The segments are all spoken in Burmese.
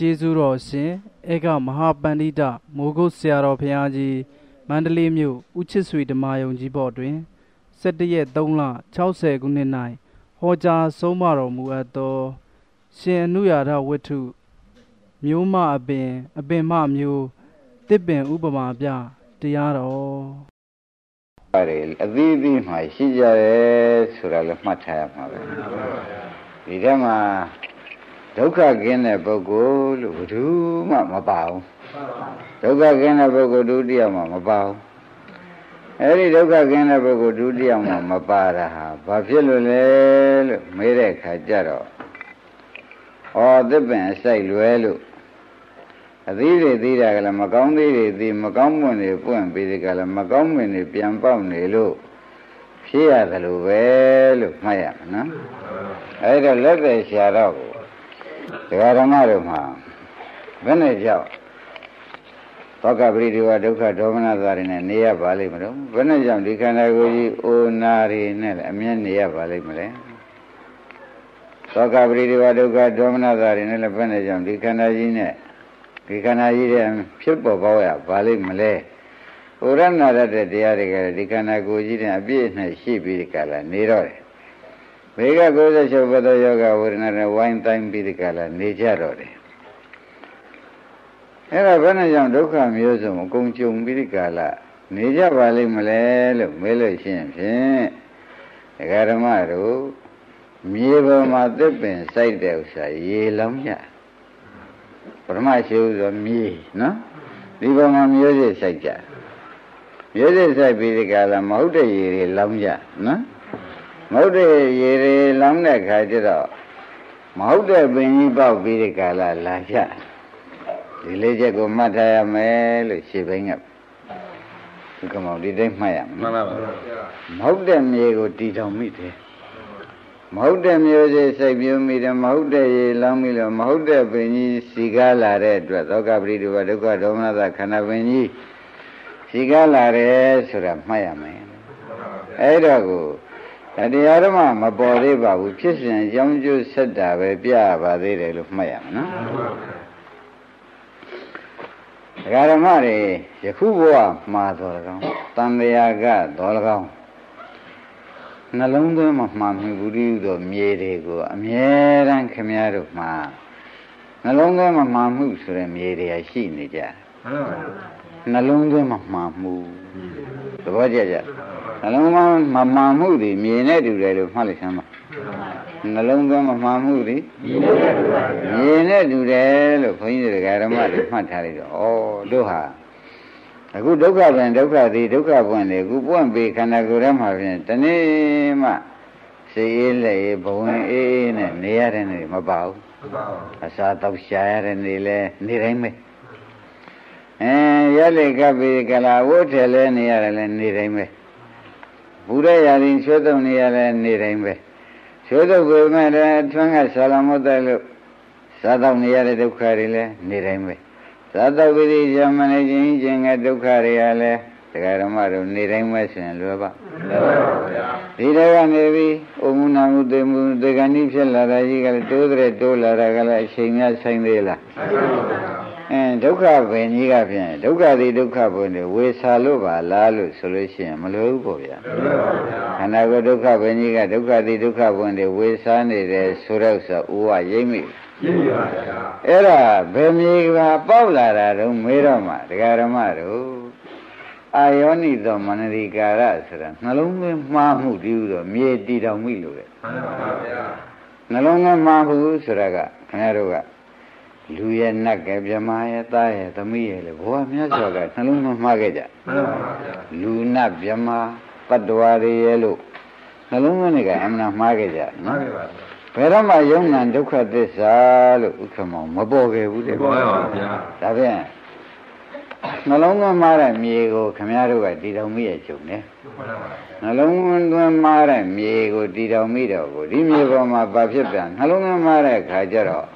ကျေးဇူးတော်ရှင်ဧကမဟာပန္တိတမိုးကုတ်ဆရာတော်ဘုရားကြီးမန္တလေးမြို့ဦးချစ်ဆွေဓမ္မယုံကြီးဘော်တွင်17ရက်3လ60ခုနှစ်၌ဟောကြားဆုံးမတော်မူအပ်သောရှင်အနုရာဓဝတ္ထုမျိုးမအပင်အပင်မမျိုးတစ်ပင်ဥပမာပြတရားတော်ပါတယ်အသီးသီးမှရှိကြတယ်ဆိုတာလည်းမှတ်ထားရမှာပဲဒီထဲမှာ ဒုက္ခကင်းတဲ့ပုဂ္ဂိုလ်လို့ဘယ်သူမှမပါဘူးဒုက္ခကင်းတဲ့ပုဂ္ဂိုလ်ဒုတိယမှမပါဘူးအဲ့ဒီဒုက္ခကင်းတဲ့ပုဂ္ဂိုလ်ဒုတိယမှမပါတာဟာဘာဖြစ်လို့လဲလို့မေးတဲ့အခါကျတော့ဩသစ်ပင်အစိုက်လွဲလို့အသီးတွေသီးတာကလည်းမကောင်းသေးတွေသီးမကောင်းမွန်တွေပွင့်ပြီးဒီကလည်းမကောင်းမွန်တွေပြန်ပေါက်နေလို့ဖြစ်ရတယ်လို့ပဲလို့မှတ်ရမှာနော်အဲ့တော့လက်သက်ရှာတော့ကို ဒကာဓမ္မတို့မှာဘယ်နဲ့ကြောက်သောကပရိဒီဝဒုက္ခဒေါမနသာတွေနဲ့နေရပါလိမ့်မလို့ဘယ်နဲ့ကြောင့်ဒီခန္ဓာကိုယ်ကြီးအိုနာတွေနဲ့အမြဲနေရပါလိမ့်မလဲသောကပရိဒီဝဒုက္ခဒေါမနသာတွေနဲ့လည်းဘယ်နဲ့ကြောင့်ဒီခန္ဓာကြီးနဲ့ဒီခန္ဓာကြီးတဲ့ဖြစ်ပေါ်ပေါက်ရပါလိမ့်မလဲဩရဏရတဲ့တရားတွေကဒီခန္ဓာကိုယ်ကြီးတဲ့အပြည့်နဲ့ရှိပြီးဒီကလာနေတော့တယ် ဘေက96ဘဒယောဂဝေဒနာနဲ့ဝိုင်းတိုင်းပြီးဒီကလာနေကြတော့တယ်အဲ့ဒါဘယ်နဲ့ကြောင့်ဒုက္ခမျိုးစုံအကုန်ကြုံပြီးဒီကလာနေကြပါလိမ့်မလဲလို့မေးလို့ရှိရင်ဖြင့်ဒကာဓမ္မတို့မြေပေါ်မှာသစ်ပင်စိုက်တဲ့ဥစ္စာရေလောင်းကြပရမရှိဥဆိုမြေနော်ဒီပေါ်မှာမျိုးစစ်စိုက်ကြမျိုးစစ်စိုက်ပြီးဒီကလာမဟုတ်တဲ့ရေတွေလောင်းကြနော် မဟုတ်တဲ့ရေတွေလောင်းတဲ့ခါကျတော့မဟုတ်တဲ့ပင်ကြီးပေါက်ပြီးဒီကလာလာကြဒီလေးချက်ကိုမှတ်ထားရမယ်လို့ရှင်းပိုင်းကဒီကမောင်ဒီတိုင်းမှတ်ရမယ်မှန်ပါပါမဟုတ်တဲ့မြေကိုတီထောင်မိတယ်မဟုတ်တဲ့မျိုးစေ့စိတ်ပြုံးမိတယ်မဟုတ်တဲ့ရေလောင်းမိလို့မဟုတ်တဲ့ပင်ကြီးစီကားလာတဲ့အတွက်သောကပရိဒုဝဒုက္ခဒေါမနသခန္ဓာပင်ကြီးစီကားလာတယ်ဆိုတာမှတ်ရမယ်အဲ့တော့ကို တရားဓမ္မမပေါ်သေးပါဘူးဖြစ်စဉ်အကြောင်းကျိုးဆက်တာပဲပြရပါသေးတယ်လို့မှတ်ရမယ်နော်တရားဓမ္မတွေယခုဘဝမှာတော်၎င်းတန်လျာကတော်၎င်းနှလုံးသွင်းမှာမှမြဘူးတိသောမြေတွေကိုအမြဲတမ်းခမည်းတော်မှာနှလုံးသွင်းမှာမှမှုဆိုတဲ့မြေတွေရှိနေကြမှန်ပါပါနှလုံးသွင်းမှာမှမှုသဘောကျကြ နှလုံးသွင်းမှာမှမှုတွေမြေနဲ့တူတယ်လို့မှတ်လိုက်စမ်းပါနှလုံးသွင်းမှာမှမှုတွေမြေနဲ့တူတယ်လို့ခွန်ကြီးတွေကဓမ္မတွေမှတ်ထားလိုက်တော့ဩတို့ဟာအခုဒုက္ခပြန်ဒုက္ခသည်ဒုက္ခပွင့်လေအခုပွင့်ပြီးခန္ဓာကိုယ်ထဲမှာဖြင့်တနေ့မှစိတ်အေးလက်အေးဘဝင်အေးအေးနဲ့နေရတဲ့နေမပါဘူးအစာတောက်ရှာရတဲ့နေလဲနေတိုင်းပဲအဲရက်လေကပ်ပြီးကလာဝတ်ထဲလဲနေရတယ်လဲနေတိုင်းပဲ ဘုရားရာရင်ချွတ်တုံနေရလဲနေတိုင်းပဲချွတ်တုံပေမဲ့လည်းထွန်းကဆာလမုတ်တယ်လို့စားတော့နေရတဲ့ဒုက္ခတွေလဲနေတိုင်းပဲသာတဝိရိယမနေခြင်းခြင်းကဒုက္ခတွေကလည်းတရားဓမ္မတို့နေတိုင်းမဲ့ဆိုရင်လွယ်ပါလွယ်ပါဗျာဒီတကနေပြီးအမှုနာမှုသိမှုဒေဂဏိဖြစ်လာတာကြီးကလည်းတိုးတဲ့တိုးလာတာကလည်းအချိန်များဆိုင်သေးလား အဲဒုက္ခဘယ်ကြီးကဖြင့်ဒုက္ခသည်ဒုက္ခဘုံတွေဝေဆာလို့ပါလားလို့ဆိုလို့ရှိရင်မလွယ်ဘူးပေါ့ဗျာမလွယ်ပါဘူးဗျာခန္ဓာကိုယ်ဒုက္ခဘယ်ကြီးကဒုက္ခသည်ဒုက္ခဘုံတွေဝေဆာနေတယ်ဆိုတော့ဆိုဥဝရိမ့်မိရှင်းပါဗျာအဲ့ဒါဘယ်မြေကပေါက်လာတာတော့မေးတော့မှဒကာဓမ္မတို့အာယောနိသောမနတိကာရဆိုတာနှလုံးသွင်းမှားမှုတည်းဟူသောမြေတည်တော်မိလို့လေမှန်ပါဗျာနှလုံးသွင်းမှားမှုဆိုတာကခင်ဗျားတို့က လူရဲ့နတ်ကဗြဟ္မာရဲ့သားရဲ့သမီးရဲ့လေဘဝမြတ်စွာကနှလုံးသွင်းမှားခဲ့ကြမှန်ပါဗျာလူနတ်ဗြဟ္မာပတ္တဝါတွေရဲ့လို့နှလုံးသွင်းနေကအမှန်မှားခဲ့ကြမှန်ပါဗျာဘယ်တော့မှယုံနာဒုက္ခသစ္စာလို့ဥက္ကမောင်မပေါ်ခဲ့ဘူးတဲ့ပေါ်ပါဗျာဒါဖြင့်နှလုံးသွင်းမားတဲ့မြေကိုခမည်းတော်ကတည်တော်မိရဲ့ကျုံတယ်နှလုံးသွင်းမားတဲ့မြေကိုတည်တော်မိတော့ကိုဒီမြေပေါ်မှာဘာဖြစ်ပြန်နှလုံးသွင်းမားတဲ့ခါကျတော့ဒကာ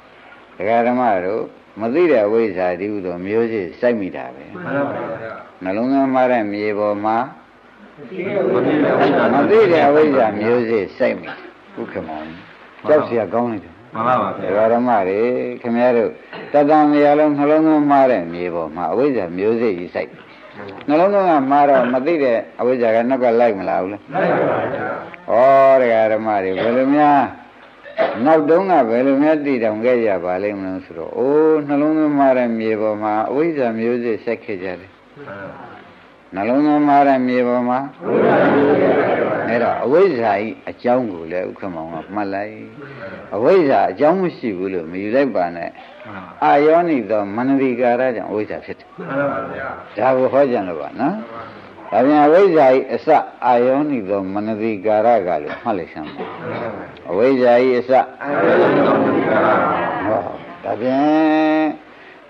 ဓမ္မတို့မသိတဲ့ဝိဇ္ဇာတည်းဟူသောမျိုးစေ့စိုက်မိတာပဲမှန်ပါဗျာနှလုံးသွင်းမားတဲ့မြေပေါ်မှာမသိတဲ့အဝိဇ္ဇာမျိုးစေ့စိုက်မိဥက္ကမောင်ကြောက်เสียကောင်းလိုက်တယ် မှန်ပါပါဗျာ ဓမ္မတွေခင်ဗျားတို့တတန်နေရာလုံးနှလုံးသွင်းမှားတဲ့မြေပေါ်မှာအဝိဇ္ဇာမျိုးစိတ်ကြီးစိုက်နှလုံးသွင်းကမှားတော့မသိတဲ့အဝိဇ္ဇာကနောက်ကလိုက်မလာဘူးလား လိုက်ပါပါဗျာ ဩတရားဓမ္မတွေဘယ်လိုများ နောက်တုန်းကဘယ်လိုများတည်တောင်ခဲ့ကြပါလိမ့်မလို့ဆိုတော့အိုးနှလုံးသွင်းမှားတဲ့မြေပေါ်မှာအဝိဇ္ဇာမျိုးစိတ်ဆက်ခဲ့ကြတယ်နှလုံးသွင်းမှားတဲ့မြေပေါ်မှာအဲ့တော့အဝိဇ္ဇာကြီးအကြောင်းကိုလည်းဥက္ကမောင်ကမှတ်လိုက်အဝိဇ္ဇာအကြောင်းမရှိဘူးလို့မယူလိုက်ပါနဲ့အာယောနိသောမနတိကာရကြောင့်အဝိဇ္ဇာဖြစ်တယ်မှန်ပါဗျာဒါကိုဟောကြံလို့ပါနော် ဒါပြန်အဝိဇ္ဇာဤအစအာယောနိသောမနတိကာရကလို့မှတ်လိုက်စမ်းပါအဝိဇ္ဇာဤအစဟောဒါပြန်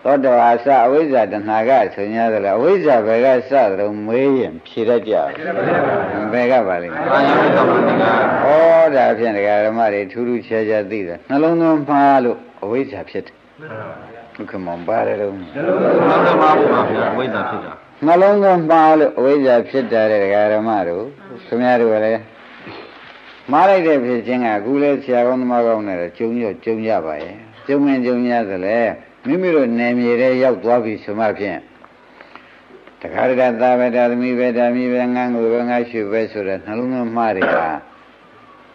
သောတောအစအဝိဇ္ဇာတဏှာကဆို냐သလားအဝိဇ္ဇာဘယ်ကစသလုံးမေးရင်ဖြေတတ်ကြဘူးဘယ်ကပါလိမ့်မယ်အာယုတော်မင်္ဂလာဩဒါဖြင့်ဒကာဓမ္မတွေထူးထူးခြားခြားသိတယ်နှလုံးသွင်းမှားလို့အဝိဇ္ဇာဖြစ်တယ်ဒုက္ခမောင်ပါတယ်တော့မှန်ပါပါဗျာဝိဇ္ဇာဖြစ်တာ နှလုံးသွင်းမှားလို့အဝိဇ္ဇာဖြစ်တာတဲ့ဒကာဓမ္မတို့ခင်ဗျားတို့ကလည်းမှားလိုက်တဲ့ဖြစ်ခြင်းကအခုလဲဆရာကောင်းသမားကောင်းနဲ့တော့ကျုံရကျုံရပါရဲ့ကျုံမင်းကျုံရသလဲမိမိတို့နယ်မြေထဲရောက်သွားပြီဆိုမှဖြင့်တခါတည်းသာဝတ္တသမီးပဲဓာမီပဲငန်းကိုပဲငါရှုပဲဆိုတဲ့နှလုံးသွင်းမှားတွေက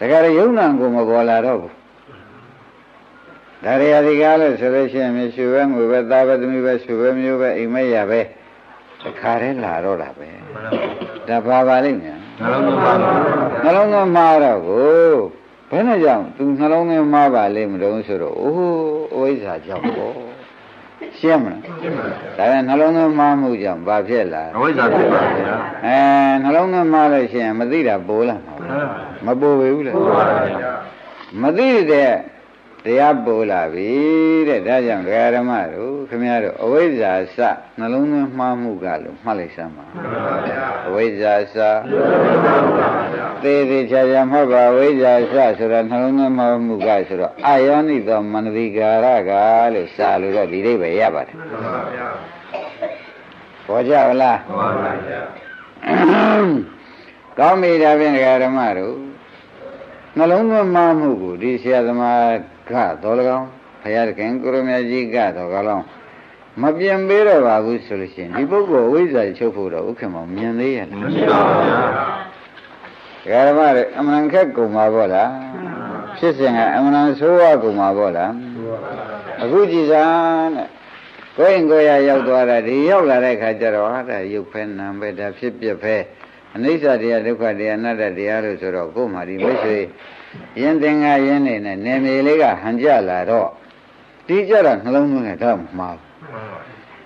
တခါတည်းယုံနာကိုမပေါ်လာတော့ဘူးဒါရီယာဒီကားလို့ဆိုလို့ရှိရင်မြေရှုပဲငွေပဲသာပဲသမီးပဲရှုပဲမျိုးပဲအိမ်မက်ရပဲ တခါတည်းလာတော့တာပဲဒါပါပါလိမ့်မယ်နှလုံးသွင်းပါဗျာနှလုံးသွင်းမှားတော့ကိုဘယ်နဲ့ကြောင့်သူနှလုံးသွင်းမှားပါလိမ့်မလို့ဆိုတော့အိုးအဝိဇ္ဇာကြောင့်ပေါ့ရှင်းမလားဒါနဲ့နှလုံးသွင်းမှားမှုကြောင့်ဘာဖြစ်လာအဝိဇ္ဇာဖြစ်ပါဗျာအဲနှလုံးသွင်းမှားလို့ရှိရင်မသိတာပိုးလာမှာမပိုးဘူးလေမှန်ပါဗျာမသိတဲ့ တရားပိုးလာပြီတဲ့ဒါကြောင့်ဒကာဓမ္မတို့ခင်ဗျားတို့အဝိဇ္ဇာစနှလုံးသွင်းမှားမှုကလို့မှတ်လိုက်စမ်းပါအဝိဇ္ဇာစသေးသေးချာချာမှတ်ပါအဝိဇ္ဇာစဆိုတာနှလုံးသွင်းမှားမှုကဆိုတော့အာယောနိသောမနတိကာရကလို့စာလို့တော့ဒီလေးပဲရပါတယ်ပေါ်ကြဗလားမှန်ပါဗျာကောင်းပြီဒါဖြင့်ဒကာဓမ္မတို့နှလုံးသွင်းမှားမှုကိုဒီဆရာသမား ကတော်၎င်းဘုရားသခင်ကိုရမကြီးကတော်ကောင်းမပြင်ပေးတော့ပါဘူးဆိုလို့ရှိရင်ဒီပုဂ္ဂိုလ်အဝိဇ္ဇာချုပ်ဖို့တော့ဥက္ကမောင်မြင်သေးရဲ့လားမရှိပါဘူးဗျာဒကာဓမ္မတွေအမှန်ခက်ကုန်ပါဗောလားဖြစ်စဉ်ကအမှန်ဆိုးဝါကုန်ပါဗောလားအခုကြည်စမ်းတဲ့ကိုယ်ရင်ကိုယ်ရရောက်သွားတာဒီရောက်လာတဲ့ခါကျတော့ဟာဒါရုပ်ဖဲနာမ်ပဲဒါဖြစ်ပြက်ဖဲအနိစ္စတရားဒုက္ခတရားအနတ္တတရားလို့ဆိုတော့ကိုယ်မှဒီမိတ်ဆွေ ရင်သင်္ကာရင်းနေနဲ့နေမြေလေးကဟန်ကြလာတော့ဒီကြတော့နှလုံးသွင်းတော့မှား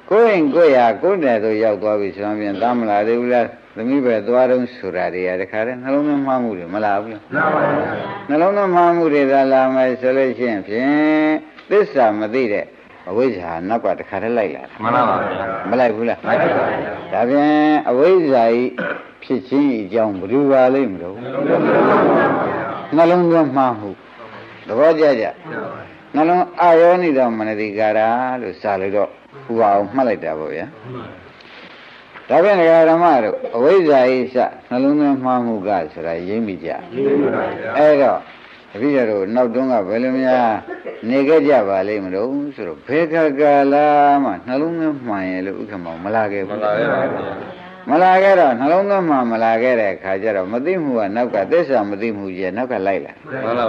ကိုယ်ရင်ကိုယ်ရကိုယ်နယ်သို့ရောက်သွားပြီဆိုရင်သာမလာသေးဘူးလားသမီးပဲသွားတော့ဆိုတာတွေကတခါတည်းနှလုံးသွင်းမှားမှုတွေမလာဘူးလားမှန်ပါဗျာနှလုံးသွင်းမှားမှုတွေသာလာမယ်ဆိုလို့ရှိရင်ဖြင့်သစ္စာမသိတဲ့အဝိဇ္ဇာနောက်ကတခါတည်းလိုက်လာတာမှန်ပါဗျာမလိုက်ဘူးလားလိုက်ပါဗျာဒါဖြင့်အဝိဇ္ဇာဤဖြစ်ခြင်းအကြောင်းဘယ်လိုပါလိမ့်မလို့ နှလုံးသွင်းမှားမှုသဘောကျကြနှလုံးအာယောနိတော်မနတိကာရလို့စာလို့တော့ဟူအောင်မှတ်လိုက်တာပေါ့ဗျာဒါဖြင့်ဒကာဓမ္မတို့အဝိဇ္ဇာဤစနှလုံးသွင်းမှားမှုကဆိုတာရိပ်မိကြအဲ့တော့တပည့်တော်တို့နောက်တွန်းကဘယ်လိုများနေခဲ့ကြပါလိမ့်မလို့ဆိုတော့ဘယ်ခါကာလမှနှလုံးသွင်းမှန်ရဲ့လို့ဥက္ကမောင်မလာခဲ့မှန်ဘူးပါဗျာ မလာခဲ့တော့နှလုံးသွင်းမှန်မလာခဲ့တဲ့အခါကျတော့မသိမှုကနောက်ကသစ္စာမသိမှုကြီးကနောက်ကလိုက်လာမှန်ပါဗျာ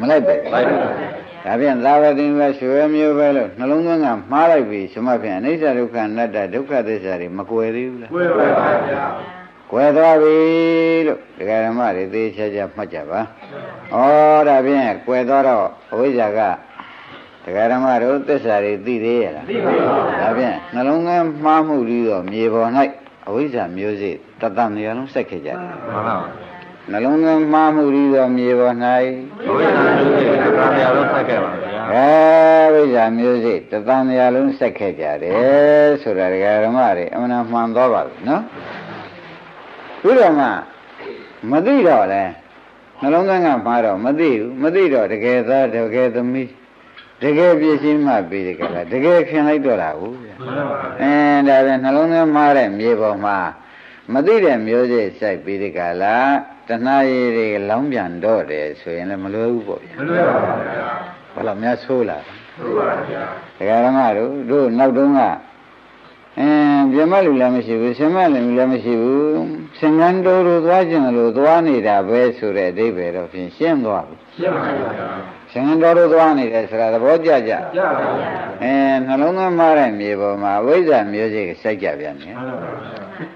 မလိုက်ပဲလိုက်ပါဗျာဒါပြန်သာဝတိပဲရွှေမျိုးပဲလို့နှလုံးသွင်းကမှားလိုက်ပြီရှမဖြင့်အနိစ္စဒုက္ခအနတ္တဒုက္ခသစ္စာတွေမကွယ်သေးဘူးလားဝိပါပါဗျာကွယ်သွားပြီလို့ဒကာဓမ္မတွေသေချာချာမှတ်ကြပါဩဒါဖြင့်ကွယ်သွားတော့အဝိဇ္ဇာကဒကာဓမ္မတို့သစ္စာတွေသိသေးရဲ့လားသိပါပါဗျာဒါဖြင့်နှလုံးသွင်းမှားမှုပြီးတော့မြေပေါ်၌ အဝိဇ္ဇာမျိုးစိတတနေရာလုံးဆက်ခဲ့ကြတယ်မှန်ပါဗျာနှလုံးသွင်းမှားမှုပြီးတော့မြေပေါ်၌ဝိဇ္ဇာမျိုးစိတ်ကာမရာလုံးဆက်ခဲ့ပါဗျာအဲဝိဇ္ဇာမျိုးစိတတနေရာလုံးဆက်ခဲ့ကြတယ်ဆိုတာဒကာဓမ္မတွေအမှန်တမှန်သွားပါပြီနော်ပြီးတော့မှမသိတော့လဲနှလုံးသွင်းကမှားတော့မသိဘူးမသိတော့တကယ်သားတကယ်သမီးတကယ်ပြည့်ရှင်းမှပြီးတယ်ကလားတကယ်ခင်လိုက်တော့တာဟုတ်ဗျာမှန်ပါဗျာ အင်းဒါပြန်နှလုံးသွင်းမှားတဲ့မြေပေါ်မှာမသိတဲ့မျိုးစိစိုက်ပြီးဒီကလာတဏှာရည်တွေလောင်းပြန်တော့တယ်ဆိုရင်လည်းမလွယ်ဘူးပေါ့ဗျာမလွယ်ပါဘူးဗျာဟဘယ်လောက်များဆိုးလာဟုတ်ပါဗျာဒကာရမတို့တို့နောက်တုန်းက အင်းပြမလူလည်းမရှိဘူးဆင်မလူလည်းမရှိဘူးစင်ကန်းတော်တို့သွားကျင်လို့သွားနေတာပဲဆိုတဲ့အဓိပ္ပာယ်တော့ဖြင့်ရှင်းသွားပြီရှင်းပါဗျာစင်ကန်းတော်တို့သွားနေတယ်ဆိုတာသဘောကျကြကြပါဗျာအင်းနှလုံးသွင်းမားတဲ့မြေပေါ်မှာအဝိဇ္ဇာမျိုးစိတ်ကိုစိုက်ကြပြန်တယ်မှန်ပါ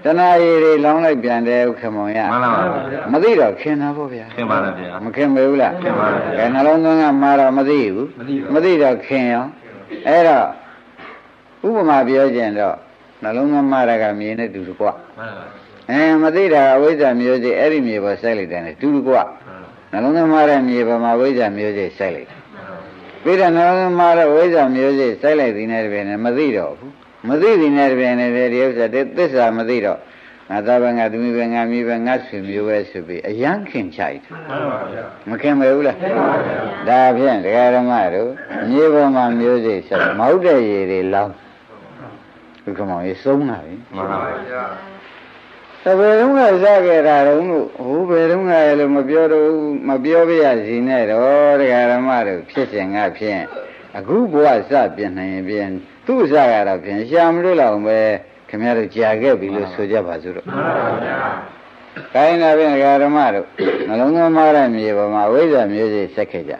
ဗျာတဏှာရည်တွေလောင်းလိုက်ပြန်တယ်ဥက္ကမောင်ရမှန်ပါဗျာမသိတော့ခင်တာပေါ့ဗျာခင်ပါလားဗျာမခင်ပဲဘူးလားခင်ပါဗျာကဲနှလုံးသွင်းကမာတော့မသိဘူးမသိပါဘူးမသိတော့ခင်ရောအဲ့တော့ဥပမာပြောကြရင်တော့ နှလုံးသွင်းမာတာကမြင်တဲ့တူတကွမှန်ပါအဲမသိတာအဝိဇ္ဇာမျိုးစိတ်အဲ့ဒီမြေပေါ်စိုက်လိုက်တယ်နဲ့တူတကွနှလုံးသွင်းမာတဲ့မြေပေါ်မှာအဝိဇ္ဇာမျိုးစိတ်စိုက်လိုက်တယ်ပြီးတော့နှလုံးသွင်းမာတဲ့ဝိဇ္ဇာမျိုးစိတ်စိုက်လိုက်သည်နဲ့တပည့်နဲ့မသိတော့ဘူးမသိသည်နဲ့တပည့်နဲ့ဒီဥစ္စာသစ္စာမသိတော့ငါသားပဲငါသမီးပဲငါမိပဲငါဆွေမျိုးပဲဆိုပြီးအယံခင်ချိုက်တယ်မှန်ပါဗျာမခင်ပဲဘူးလားခင်ပါဗျာဒါဖြင့်ဒကာဓမ္မတို့မြေပေါ်မှာမျိုးစိတ်ဆက်မဟုတ်တဲ့ရေတွေလောင်း ဘုကမောင်ရေသုံးတာပြီမှန်ပါဗျာတပည့်တုန်းကစခဲ့တာတုန်းလို့ဟိုဘယ်တုန်းကလဲလို့မပြောတော့ဘူးမပြောပြရစီနဲ့တော့ဒကာဓမ္မတို့ဖြစ်စဉ်ကဖြင့်အခုဘဝစပြင်နိုင်ရင်ပြင်သူ့စရတော့ဖြင့်ရှာမလို့လောက်ပဲခင်ဗျားတို့ကြာခဲ့ပြီလို့ဆိုကြပါစို့တော့မှန်ပါဗျာကိုင်းလာပြင်ဒကာဓမ္မတို့နှလုံးသွင်းမားတဲ့မြေပေါ်မှာဝိဇ္ဇာမျိုးစိတ်ဆက်ခဲ့ကြတ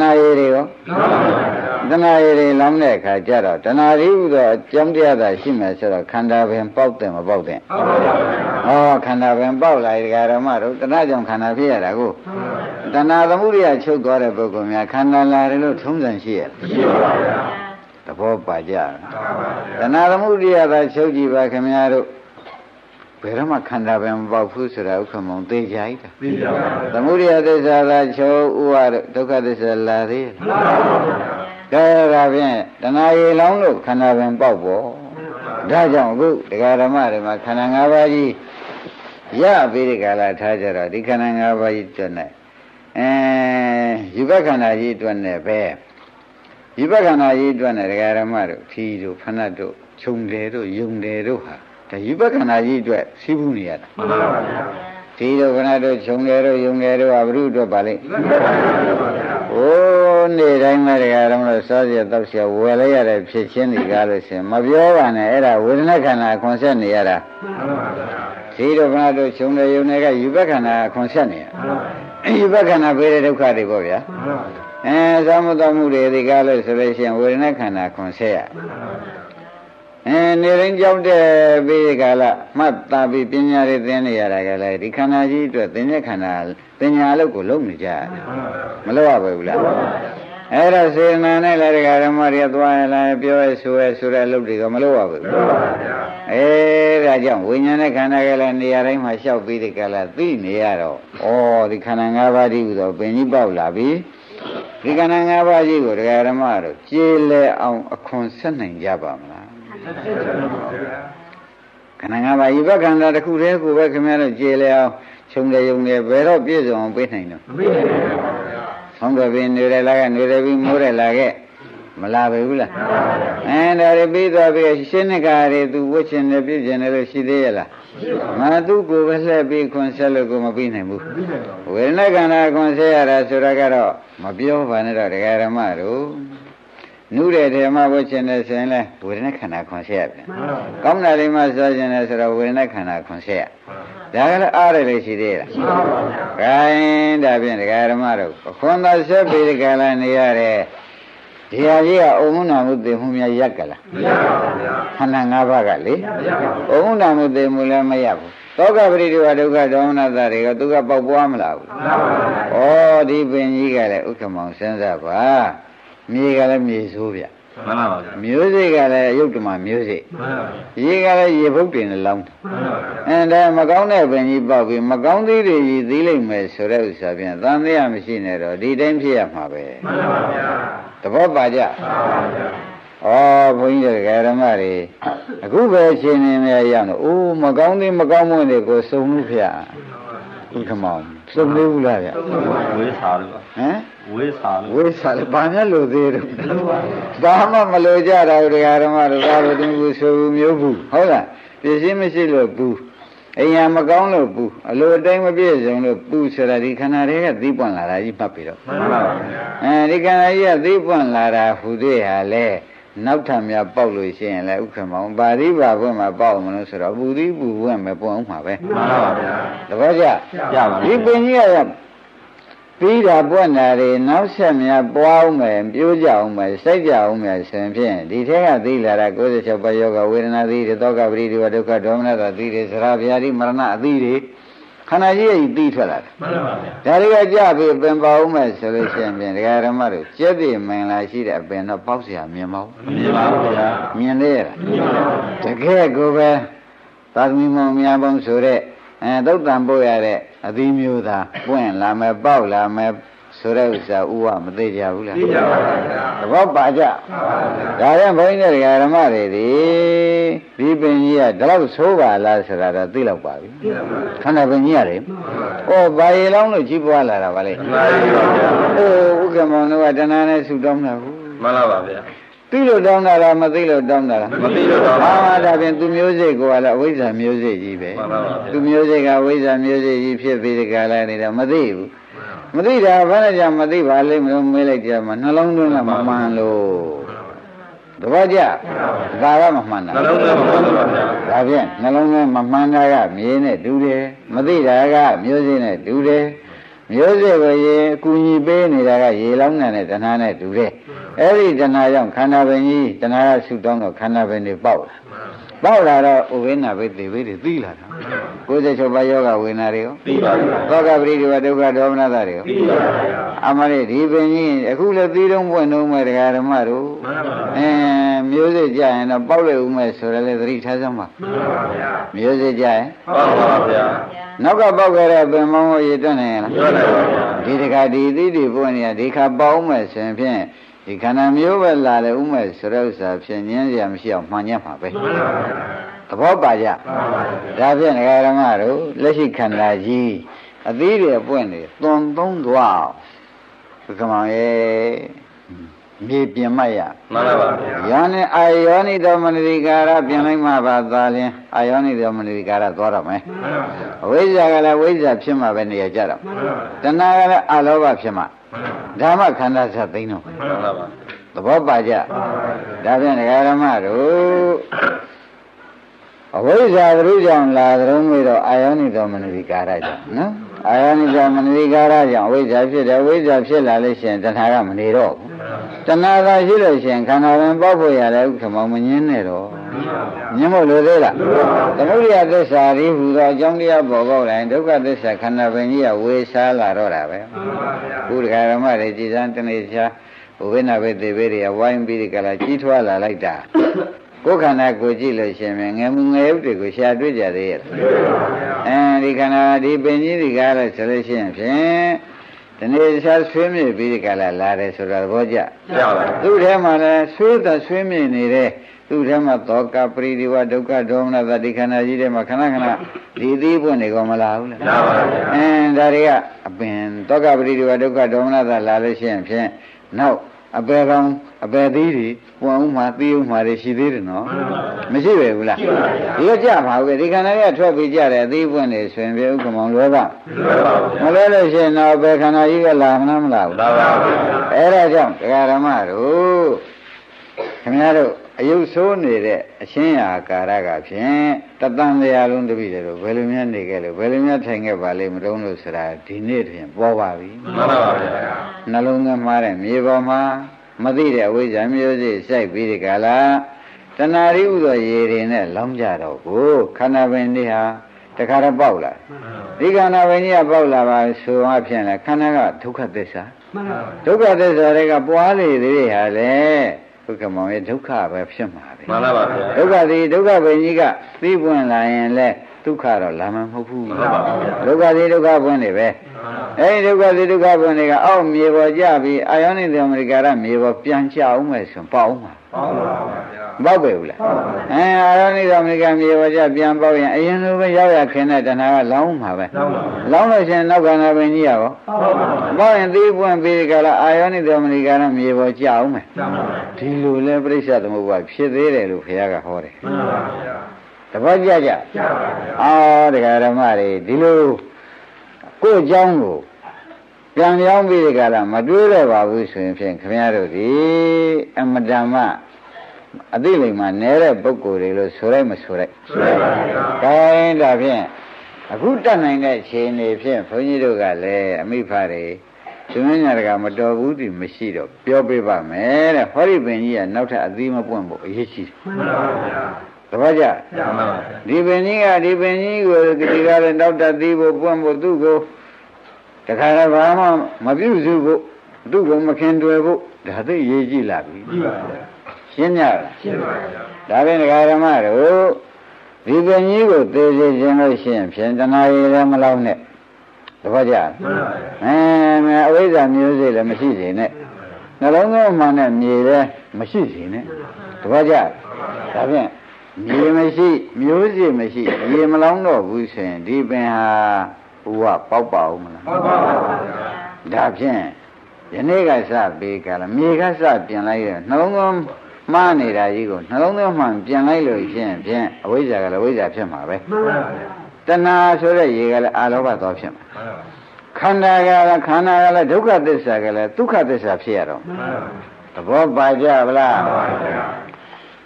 ဏှာရည်တွေရောမှန်ပါဗျာ တဏှာရည်တွေလောင်းတဲ့အခါကျတော့တဏှာရည်ဟူသောအကြောင်းတရားသာရှိမယ်ဆိုတော့ခန္ဓာပင်ပေါက်တယ်မပေါက်တယ်ဟုတ်ပါဗျာ။ဟောခန္ဓာပင်ပေါက်လာဒီကရမတို့တဏှာကြောင့်ခန္ဓာဖြစ်ရတာကိုတဏှာသမှုရိယချုပ်သွားတဲ့ပုဂ္ဂိုလ်များခန္ဓာလာတယ်လို့ထုံးစံရှိရရှိပါဗျာသဘောပါကြလားမှန်ပါ။တဗျာဏှာသမှုရိယသာချုပ်ကြည့်ပါခင်ဗျားတို့ဘယ်တော့မှခန္ဓာပင်မပေါက်ဘူးဆိုတာဥက္ကမုံသိကြ යි တာသိကြပါဗျာ။သမှုရိယသစ္စာသာချုပ်ဥဝရဒုက္ခသစ္စာလာသေးရဲ့ မှန်ပါဗျာကဲဒါဖြင့်တဏှာရည်လောင်းလို့ခန္ဓာပင်ပေါက်ပေါ်ဒါကြောင့်အခုတရားဓမ္မတွေမှာခန္ဓာ၅ပါးကြီးရပြီးဒီကလာထားကြတော့ဒီခန္ဓာ၅ပါးကြီးအတွက်နဲ့အဲယူဘခန္ဓာကြီးအတွက်နဲ့ပဲယူဘခန္ဓာကြီးအတွက်နဲ့တရားဓမ္မတို့ဖြီးတို့ဖဏတ်တို့ခြုံတယ်တို့ယုံတယ်တို့ဟာဒါယူဘခန္ဓာကြီးအတွက်စီးပူးနေရတာမှန်ပါဗျာ ဖြီးတို့ဖဏတ်တို့ခြုံတယ်တို့ယုံတယ်တို့ဟာဘုရုအတွက်ပါလိမ့်မှန်ပါဗျာ။အိုးနေ့တိုင်းမဲ့တရားတော်လို့စားရတော့ဆရာဝယ်လိုက်ရတဲ့ဖြစ်ချင်းတွေကားလို့ရှင်မပြောပါနဲ့အဲ့ဒါဝေဒနာခန္ဓာခွန်ဆက်နေရတာမှန်ပါဗျာဒီတော့ဘုရားတို့ခြုံတဲ့ယုံတွေကယူဘက်ခန္ဓာခွန်ဆက်နေရမှန်ပါဗျာယူဘက်ခန္ဓာပေးတဲ့ဒုက္ခတွေပေါ့ဗျာမှန်ပါဗျာအဲသမုဒ္ဒမှုတွေဒီကားလို့ဆိုလို့ရှိရင်ဝေဒနာခန္ဓာခွန်ဆက်ရ အဲနေတိုင်းကြောက်တဲ့ပြီးကာလမှတ်သားပြီးပညာတွေသင်နေရတာကလည်းဒီခန္ဓာကြီးအတွက်သင်္ညခန္ဓာပညာအလုပ်ကိုလုပ်နေကြရတယ်မလို့ရပါဘူးလားအဲ့တော့စေနာနဲ့လည်းဒကာဓမ္မတွေသွားရလာပြောရဆိုရဆိုတဲ့အလုပ်တွေကမလို့ရဘူးအဲဒါကြောင့်ဝိညာဉ်နဲ့ခန္ဓာကလည်းနေရာတိုင်းမှာလျှောက်ပြီးဒီကလာသိနေရတော့ဩဒီခန္ဓာ၅ပါးတည်းဟူသောပင်ကြီးပေါက်လာပြီဒီခန္ဓာ၅ပါးကြီးကိုဒကာဓမ္မတို့ကျေလဲအောင်အခွန်ဆက်နိုင်ကြပါမလား ခန္ဓာ၅ပါးဤဘက်ခန္ဓာတစ်ခုတည်းကိုပဲခင်ဗျားတို့ကျေလဲအောင်ခြုံတယ်ယုံတယ်ဘယ်တော့ပြည့်စုံအောင်ပေးနိုင်တော့မမေ့နိုင်ပါဗျာ။ဟုတ်ကဲ့ပြီနေရလာကနေရပြီမိုးရလာခဲ့မလာပဲဘူးလားမှန်ပါဗျာ။အဲဒါတွေပြီးသွားပြီရှင်းနေကြတွေသူဝှချင်တယ်ပြည့်ချင်တယ်လို့ရှိသေးရလားရှိပါ။ငါသူ့ကိုပဲလှည့်ပြီးခွန်ဆက်လို့ကိုမပြီးနိုင်ဘူးမမေ့နိုင်ပါ။ဝေဒနာခန္ဓာခွန်ဆက်ရတာဆိုတာကတော့မပြောပါနဲ့တော့တရားဓမ္မတို့ နုတဲ့ဓမ္မဝှချင်တယ်ဆိုရင်လဲဝေဒနာခန္ဓာခွန်ဆက်ရပြန်မှန်ပါဗျာ။ကောင်းတာလေးမှစားခြင်းတယ်ဆိုတော့ဝေဒနာခန္ဓာခွန်ဆက်ရ။ဒါကလည်းအားရလေရှိသေးလားမှန်ပါဗျာ။ဂိုင်းဒါဖြင့်ဒကာဓမ္မတို့အခွန်သာဆက်ပြီးဒီကလာနေရတဲ့ဒီဟာကြီးကအုံမနာမှုသိမှုများရက်ကလားမရပါဘူးဗျာခန္ဓာ၅ပါးကလေမရပါဘူးအုံမနာမှုသိမှုလည်းမရဘူးသောကပရိဒီဝဒုက္ခဒေါမနတာတွေကသူကပေါက်ပွားမလားဘူးမှန်ပါဗျာဩဒီပင်ကြီးကလည်းဥက္ကမောင်စဉ်းစားပါ မြေကလည်းမြေဆိုးဗျမှန်ပါဗျာမျိုးစိတ်ကလည်းအယုတ်တမမျိုးစိတ်မှန်ပါဗျာရေကလည်းရေဖုတ်တင်နဲ့လောင်းတယ်မှန်ပါဗျာအဲဒါမကောင်းတဲ့ပင်ကြီးပေါက်ပြီးမကောင်းသေးတွေကြီးသီးလိုက်မယ်ဆိုတဲ့ဥစ္စာဖြင့်သံသေးမရှိနဲ့တော့ဒီတိုင်းဖြစ်ရမှာပဲမှန်ပါဗျာသဘောပါကြမှန်ပါဗျာဩဘုန်းကြီးတွေကဓမ္မတွေအခုပဲအချိန်နေနေရအောင်အိုးမကောင်းသေးမကောင်းမွန်းတွေကိုစုံလို့ဖျားဥက္ကမောင် စုံလို့ဘူးလားဗျဟဝေးစားလို့မ်ဝေးစားလို့ဝိစာလည်းဘာများလို့သေးတော့ဘာမှမလို့ကြတာဘူးတရားဓမ္မတို့ဘာလို့သူကိုဆိုဘူးမျိုးဘူးဟုတ်လားပြည့်စည်မရှိလို့ဘူးအိမ်ရမကောင်းလို့ပူအလိုအတိုင်းမပြည့်စုံလို့ပူဆိုတာဒီခန္ဓာတွေကသီးပွင့်လာတာကြီးမှတ်ပြီးတော့မှန်ပါဗျာအဲဒီခန္ဓာကြီးကသီးပွင့်လာတာဟူသေးဟာလေ နောက်ထပ်များပေါက်လို့ရှိရင်လည်းဥက္ကမောင်ပါဠိပါဘွင့်မှာပေါက်မလို့ဆိုတော့ပူသီးပူဘွင့်ပဲပွင့်အောင်မှာပဲမှန်ပါဗျာတပည့်ကြရပါဒီပင်ကြီးကပြီးတာပွင့်တာတွေနောက်ဆက်များပွားအောင်မယ်ပြိုးကြအောင်မယ်စိတ်ကြအောင်မယ်ဆိုရင်ဖြင့်ဒီထက်ကသိလာတာ96ပါးယောဂဝေဒနာသီတွေသောကပရိဒီဝဒုက္ခဒေါမနတာသီတွေသရဗျာတိမရဏအသီတွေ ခန္ဓာကြီးရဲ့သီထွက်လာတယ် မှန်ပါဗျာ ဒါတွေကကြပြီပင်ပါအောင်မယ်ဆိုလို့ရှိရင်ဖြင့်ဒကာရမတို့ကျက်တည်မင်လာရှိတဲ့အပင်တော့ပေါက်เสียမြင်မဟုတ် မမြင်ပါဘူးဗျာ မြင်လေရလား မြင်ပါဘူး တကယ်ကိုပဲသာသမီမောင်များပေါင်းဆိုတဲ့အဲသုတ်တန်ပို့ရတဲ့အသီးမျိုးသာပွင့်လာမယ်ပေါက်လာမယ် ဆိုတဲ့ဥစ္စာဥဝမသိကြဘူးလားသိကြပါဗျာသဘောပါကြဒါရင်ဘုန်းကြီးတွေကဓမ္မတွေဒီဒီပင်ကြီးကဒီလောက်ဆိုးပါလားဆိုတာတော့သိလောက်ပါပြီခန္ဓာပင်ကြီးရတယ်ဩဘာရေလောင်းလို့ကြီးပွားလာတာပါလေမှန်ပါဗျာအိုးဥက္ကမောင်တို့ကတဏှာနဲ့ဆူတောင်းတာဘူးမှန်ပါပါဗျာသိလို့တောင်းတာလားမသိလို့တောင်းတာလားမသိလို့တော့အာမဒါဖြင့်သူမျိုးစိတ်ကိုကလည်းအဝိဇ္ဇာမျိုးစိတ်ကြီးပဲမှန်ပါပါဗျာသူမျိုးစိတ်ကအဝိဇ္ဇာမျိုးစိတ်ကြီးဖြစ်ပြီးဒီကလာနေတော့မသိဘူး မသိတာဘာနဲ့ကြောင့်မသိပါလိမ့်မလို့မေးလိုက်ကြမှာနှလုံးသွင်းကမမှန်လို့တပည့်ကြဒါကမမှန်တာနှလုံးသွင်းမှန်ပါဗျာဒါဖြင့်နှလုံးသွင်းမမှန်တာကမြေနဲ့တူတယ်မသိတာကမျိုးစိတ်နဲ့တူတယ် မျိုးစိတ်ကိုရေအကူညီပေးနေတာကရေလောင်းတဲ့တဏှာနဲ့တူတယ်အဲ့ဒီတဏှာကြောင့်ခန္ဓာပင်ကြီးတဏှာကဆူတောင်းတော့ခန္ဓာပင်တွေပေါက်လာပေါက်လာတော့ဥဝိနာဘိသေဘိတွေသိလာတာ96ပါးယောဂဝေနာတွေရောသိပါဗျာသောကပရိဒီဝဒုက္ခဒေါမနတာတွေရောသိပါဗျာအမလေးဒီပင်ကြီးအခုလည်းသီးတုံးပွင့်တုံးမဲ့တရားဓမ္မတို့မှန်ပါဗျာအဲမျိုးစစ်ကြရင်တော့ပေါက်လိုက်ဦးမဲ့ဆိုရလေသတိထားစမ်းပါမှန်ပါဗျာမျိုးစစ်ကြရင်ဟုတ်ပါဗျာ နောက်ကပေါက်ခဲ့တဲ့ပင်မောင်းကိုရည်တွက်နိုင်ရလားပြောနိုင်ပါဗျာဒီတခါဒီသီးတွေပွင့်နေရဒီခါပေါက်မဲ့ဆိုရင်ဖြင့်ဒီခန္ဓာမျိုးပဲလာလေဦးမဲ့ဆိုတဲ့ဥစ္စာဖြင့်ညင်းစရာမရှိအောင်မှန်ညက်မှာပဲမှန်ပါဗျာသဘောပါကြမှန်ပါဗျာဒါဖြင့်ဒကာဓမ္မတို့လက်ရှိခန္ဓာကြီးအသီးတွေပွင့်နေသွန်သုံးသွားဘုကမောင်ရဲ့ မြေပြင်မရမှန်ပါဗျာယောနိအာယောနိတော်မနတိကာရပြင်လိုက်မှပါသာလင်အာယောနိတော်မနတိကာရသွားတော့မယ်မှန်ပါဗျာအဝိဇ္ဇာကလည်းဝိဇ္ဇာဖြစ်မှပဲနေရာကြတော့မှန်ပါဗျာတဏှာကလည်းအလောဘဖြစ်မှမှန်ပါဓမ္မခန္ဓာဆက်သိမ်းတော့မှန်ပါဗျာသဘောပါကြဒါဖြင့်ဒကာဓမ္မတို့အဝိဇ္ဇာသရုကြောင့်လာသရုံးမေတော့အာယောနိတော်မနတိကာရကြောင့်နော်အာယောနိတော်မနတိကာရကြောင့်အဝိဇ္ဇာဖြစ်တယ်အဝိဇ္ဇာဖြစ်လာလို့ရှိရင်တဏှာကမနေတော့ဘူး တဏှာသာရှိလို့ရှိရင်ခန္ဓာရင်ပေါက်ဖို့ရတယ်ဥက္ကမောင်မငင်းနဲ့တော့ငင်းဖို့လိုသေးလားသမုဒိယသစ္စာရိဟူသောအကြောင်းတရားပေါ်ပေါက်လာရင်ဒုက္ခသစ္စာခန္ဓာပင်ကြီးကဝေစားလာတော့တာပဲဘုရားဓမ္မတွေကြည်စမ်းတနေ့ချာဘုဝိနာဘေသေဘေတွေကဝိုင်းပြီးဒီကလာကြီးထွားလာလိုက်တာကိုယ်ခန္ဓာကိုကြည့်လို့ရှိရင်ငယ်မှုငယ်ဥတွေကိုရှာတွေ့ကြသေးရဲ့အဲဒီခန္ဓာဒီပင်ကြီးဒီကားလို့ဆိုလို့ရှိရင်ဖြင့် ဒီနေ့ချာဆွေးမြေ့ပြီးဒီကလာလာတယ်ဆိုတာသဘောကျရပါဗျာသူ့ထဲမှာလည်းဆွေးသက်ဆွေးမြင်နေတဲ့သူ့ထဲမှာသောကပရိဒီဝဒုက္ခဒေါမနသတိခန္ဓာကြီးထဲမှာခဏခဏဒီသီးပွင့်နေကောမလားဘူးလားရပါဗျာအင်းဒါတွေကအပင်သောကပရိဒီဝဒုက္ခဒေါမနသလာလို့ရှိရင်ဖြင့်နောက် အပေကောင်းအပေသီးတွေပွင့်ဥမှာသီးဥမှာတွေရှိသေးတယ်နော်မရှိပဲဘူးလားဒီကကြပါဘူးဒီခန္ဓာကြီးကထွက်ပြီးကြတယ်အသီးပွင့်နေဆိုရင်ပြေဥက္ကမောင်လောကမှန်ပါဗျာမလဲလို့ရှိရင်တော့အပေခန္ဓာကြီးကလာမလားမလားဘူးလာပါဗျာအဲ့ဒါကြောင့်တရားဓမ္မတို့ခင်ဗျားတို့ အယုတ်ဆိုးနေတဲ့အရှင်းအာကာရကဖြင့်တတန်တရားလုံးတပိတယ်လို့ဘယ်လိုများနေခဲ့လို့ဘယ်လိုများထိုင်ခဲ့ပါလိမ့်မတုံးလို့ဆိုတာဒီနေ့တွင်ပေါ်ပါပြီမှန်ပါဗျာနှလုံးသွင်းမှားတဲ့မြေပေါ်မှာမသိတဲ့အဝိဇ္ဇာမျိုးစိစိုက်ပြီးဒီကလာတဏှာရိဥသောရေတွေနဲ့လောင်းကြတော့ကိုခန္ဓာပင်တွေဟာတခါတော့ပေါက်လာဒီခန္ဓာပင်ကြီးကပေါက်လာပါဆိုမှဖြင့်လေခန္ဓာကဒုက္ခသစ္စာဒုက္ခသစ္စာတွေကပွားလေသေးတွေဟာလေ ဒုက္ခမောင်ရဲ့ဒုက္ခပဲဖြစ်မှာပဲမှန်ပါဗျာဒုက္ခဒီဒုက္ခပင်ကြီးကသိပွင့်လာရင်လေ ဒုက္ခတော့လာမှာမဟုတ်ဘူးမှန်ပါဗျာဒုက္ခဒီဒုက္ခပွင့်နေပဲအဲဒီဒုက္ခဒီဒုက္ခပွင့်တွေကအောက်မြေပေါ်ကြပြီးအာယောနိသေအမေရိကရမြေပေါ်ပြန်ချအောင်မယ်ဆိုပေါအောင်မှာဟုတ်ပါဗျာပေါက်ပဲဘူးလားအဲအာယောနိသေအမေရိကမြေပေါ်ကြပြန်ပေါက်ရင်အရင်လိုပဲရောက်ရခင်တဲ့တဏှာကလောင်းမှာပဲလောင်းပါလောင်းလို့ရှိရင်နောက်ကန္နာပင်ကြီးရပါဟုတ်ပါဗျာဘောရင်သေးပွင့်ပြီးကြလားအာယောနိသမဏိကာရမြေပေါ်ကြအောင်မယ်မှန်ပါဗျာဒီလိုလဲပြိဿသမုပ္ပါဖြစ်သေးတယ်လို့ဘုရားကဟောတယ်မှန်ပါဗျာ သဘောကျကြကျပါဗျာအော်တရားဓမ္မတွေဒီလိုကိုယ့်အကြောင်းကိုပြန်ပြောင်းပြီးဒီကလာမတွေးတော့ပါဘူးဆိုရင်ဖြင့်ခင်ဗျားတို့ဒီအမတန်မှအသိလိမ္မာနဲတဲ့ပုဂ္ဂိုလ်တွေလို့ဆိုလိုက်မဆိုလိုက်ဆိုပါဗျာ။ဒါရင်ဒါဖြင့်အခုတတ်နိုင်တဲ့ခြေအနေဖြင့်ဘုန်းကြီးတို့ကလည်းအမိဖတွေရှင်မညာတကမတော်ဘူးဒီမရှိတော့ပြောပြပါမယ်တဲ့ဟောဒီပင်ကြီးကနောက်ထပ်အသီးမပွင့်ဖို့အရေးကြီးတယ်မှန်ပါဗျာ။ တပည့်ကြကျပါဗျာဒီပင်ကြီးကဒီပင်ကြီးကိုဒီကလည်းနောက်ထပ်သီးဖို့ပွင့်ဖို့သူ့ကိုတခါတော့ဘာမှမပြုစုဖို့သူ့ကိုမခင်တွယ်ဖို့ဒါသိအရေးကြီးလာပြီကြည့်ပါဗျာ။ရှင်းကြလားရှင်းပါဗျာဒါဖြင့်ဒကာဓမ္မတို့ဒီပင်ကြီးကိုသေစေခြင်းလို့ရှိရင်ဖြင့်တဏှာရည်လည်းမလောက်နဲ့တပည့်ကြမှန်ပါဗျာအဲအဝိဇ္ဇာမျိုးစိတ်လည်းမရှိစေနဲ့နှလုံးသွင်းမှန်တဲ့မြေလည်းမရှိစေနဲ့တပည့်ကြဒါဖြင့် မြေမရှိမျိုးစိတ်မရှိရေမလောင်းတော့ဘူးဆိုရင်ဒီပင်ဟာဘုရားပေါက်ပါဦးမလားဟုတ်ပါဗျာဒါဖြင့်ယနေ့ကစပြီးကြလားမြေကစပြင်လိုက်ရနှလုံးသွင်းမှားနေတာကြီးကိုနှလုံးသွင်းမှန်ပြင်လိုက်လို့ဖြင့်ဖြင့်အဝိဇ္ဇာကလည်းအဝိဇ္ဇာဖြစ်မှာပဲမှန်ပါဗျာတဏှာဆိုတဲ့ရေကလည်းအာလောဘသွားဖြစ်မှာမှန်ပါခန္ဓာကလည်းခန္ဓာကလည်းဒုက္ခသစ္စာကလည်းဒုက္ခသစ္စာဖြစ်ရတော့မှန်ပါသဘောပါကြဗလားမှန်ပါဗျာ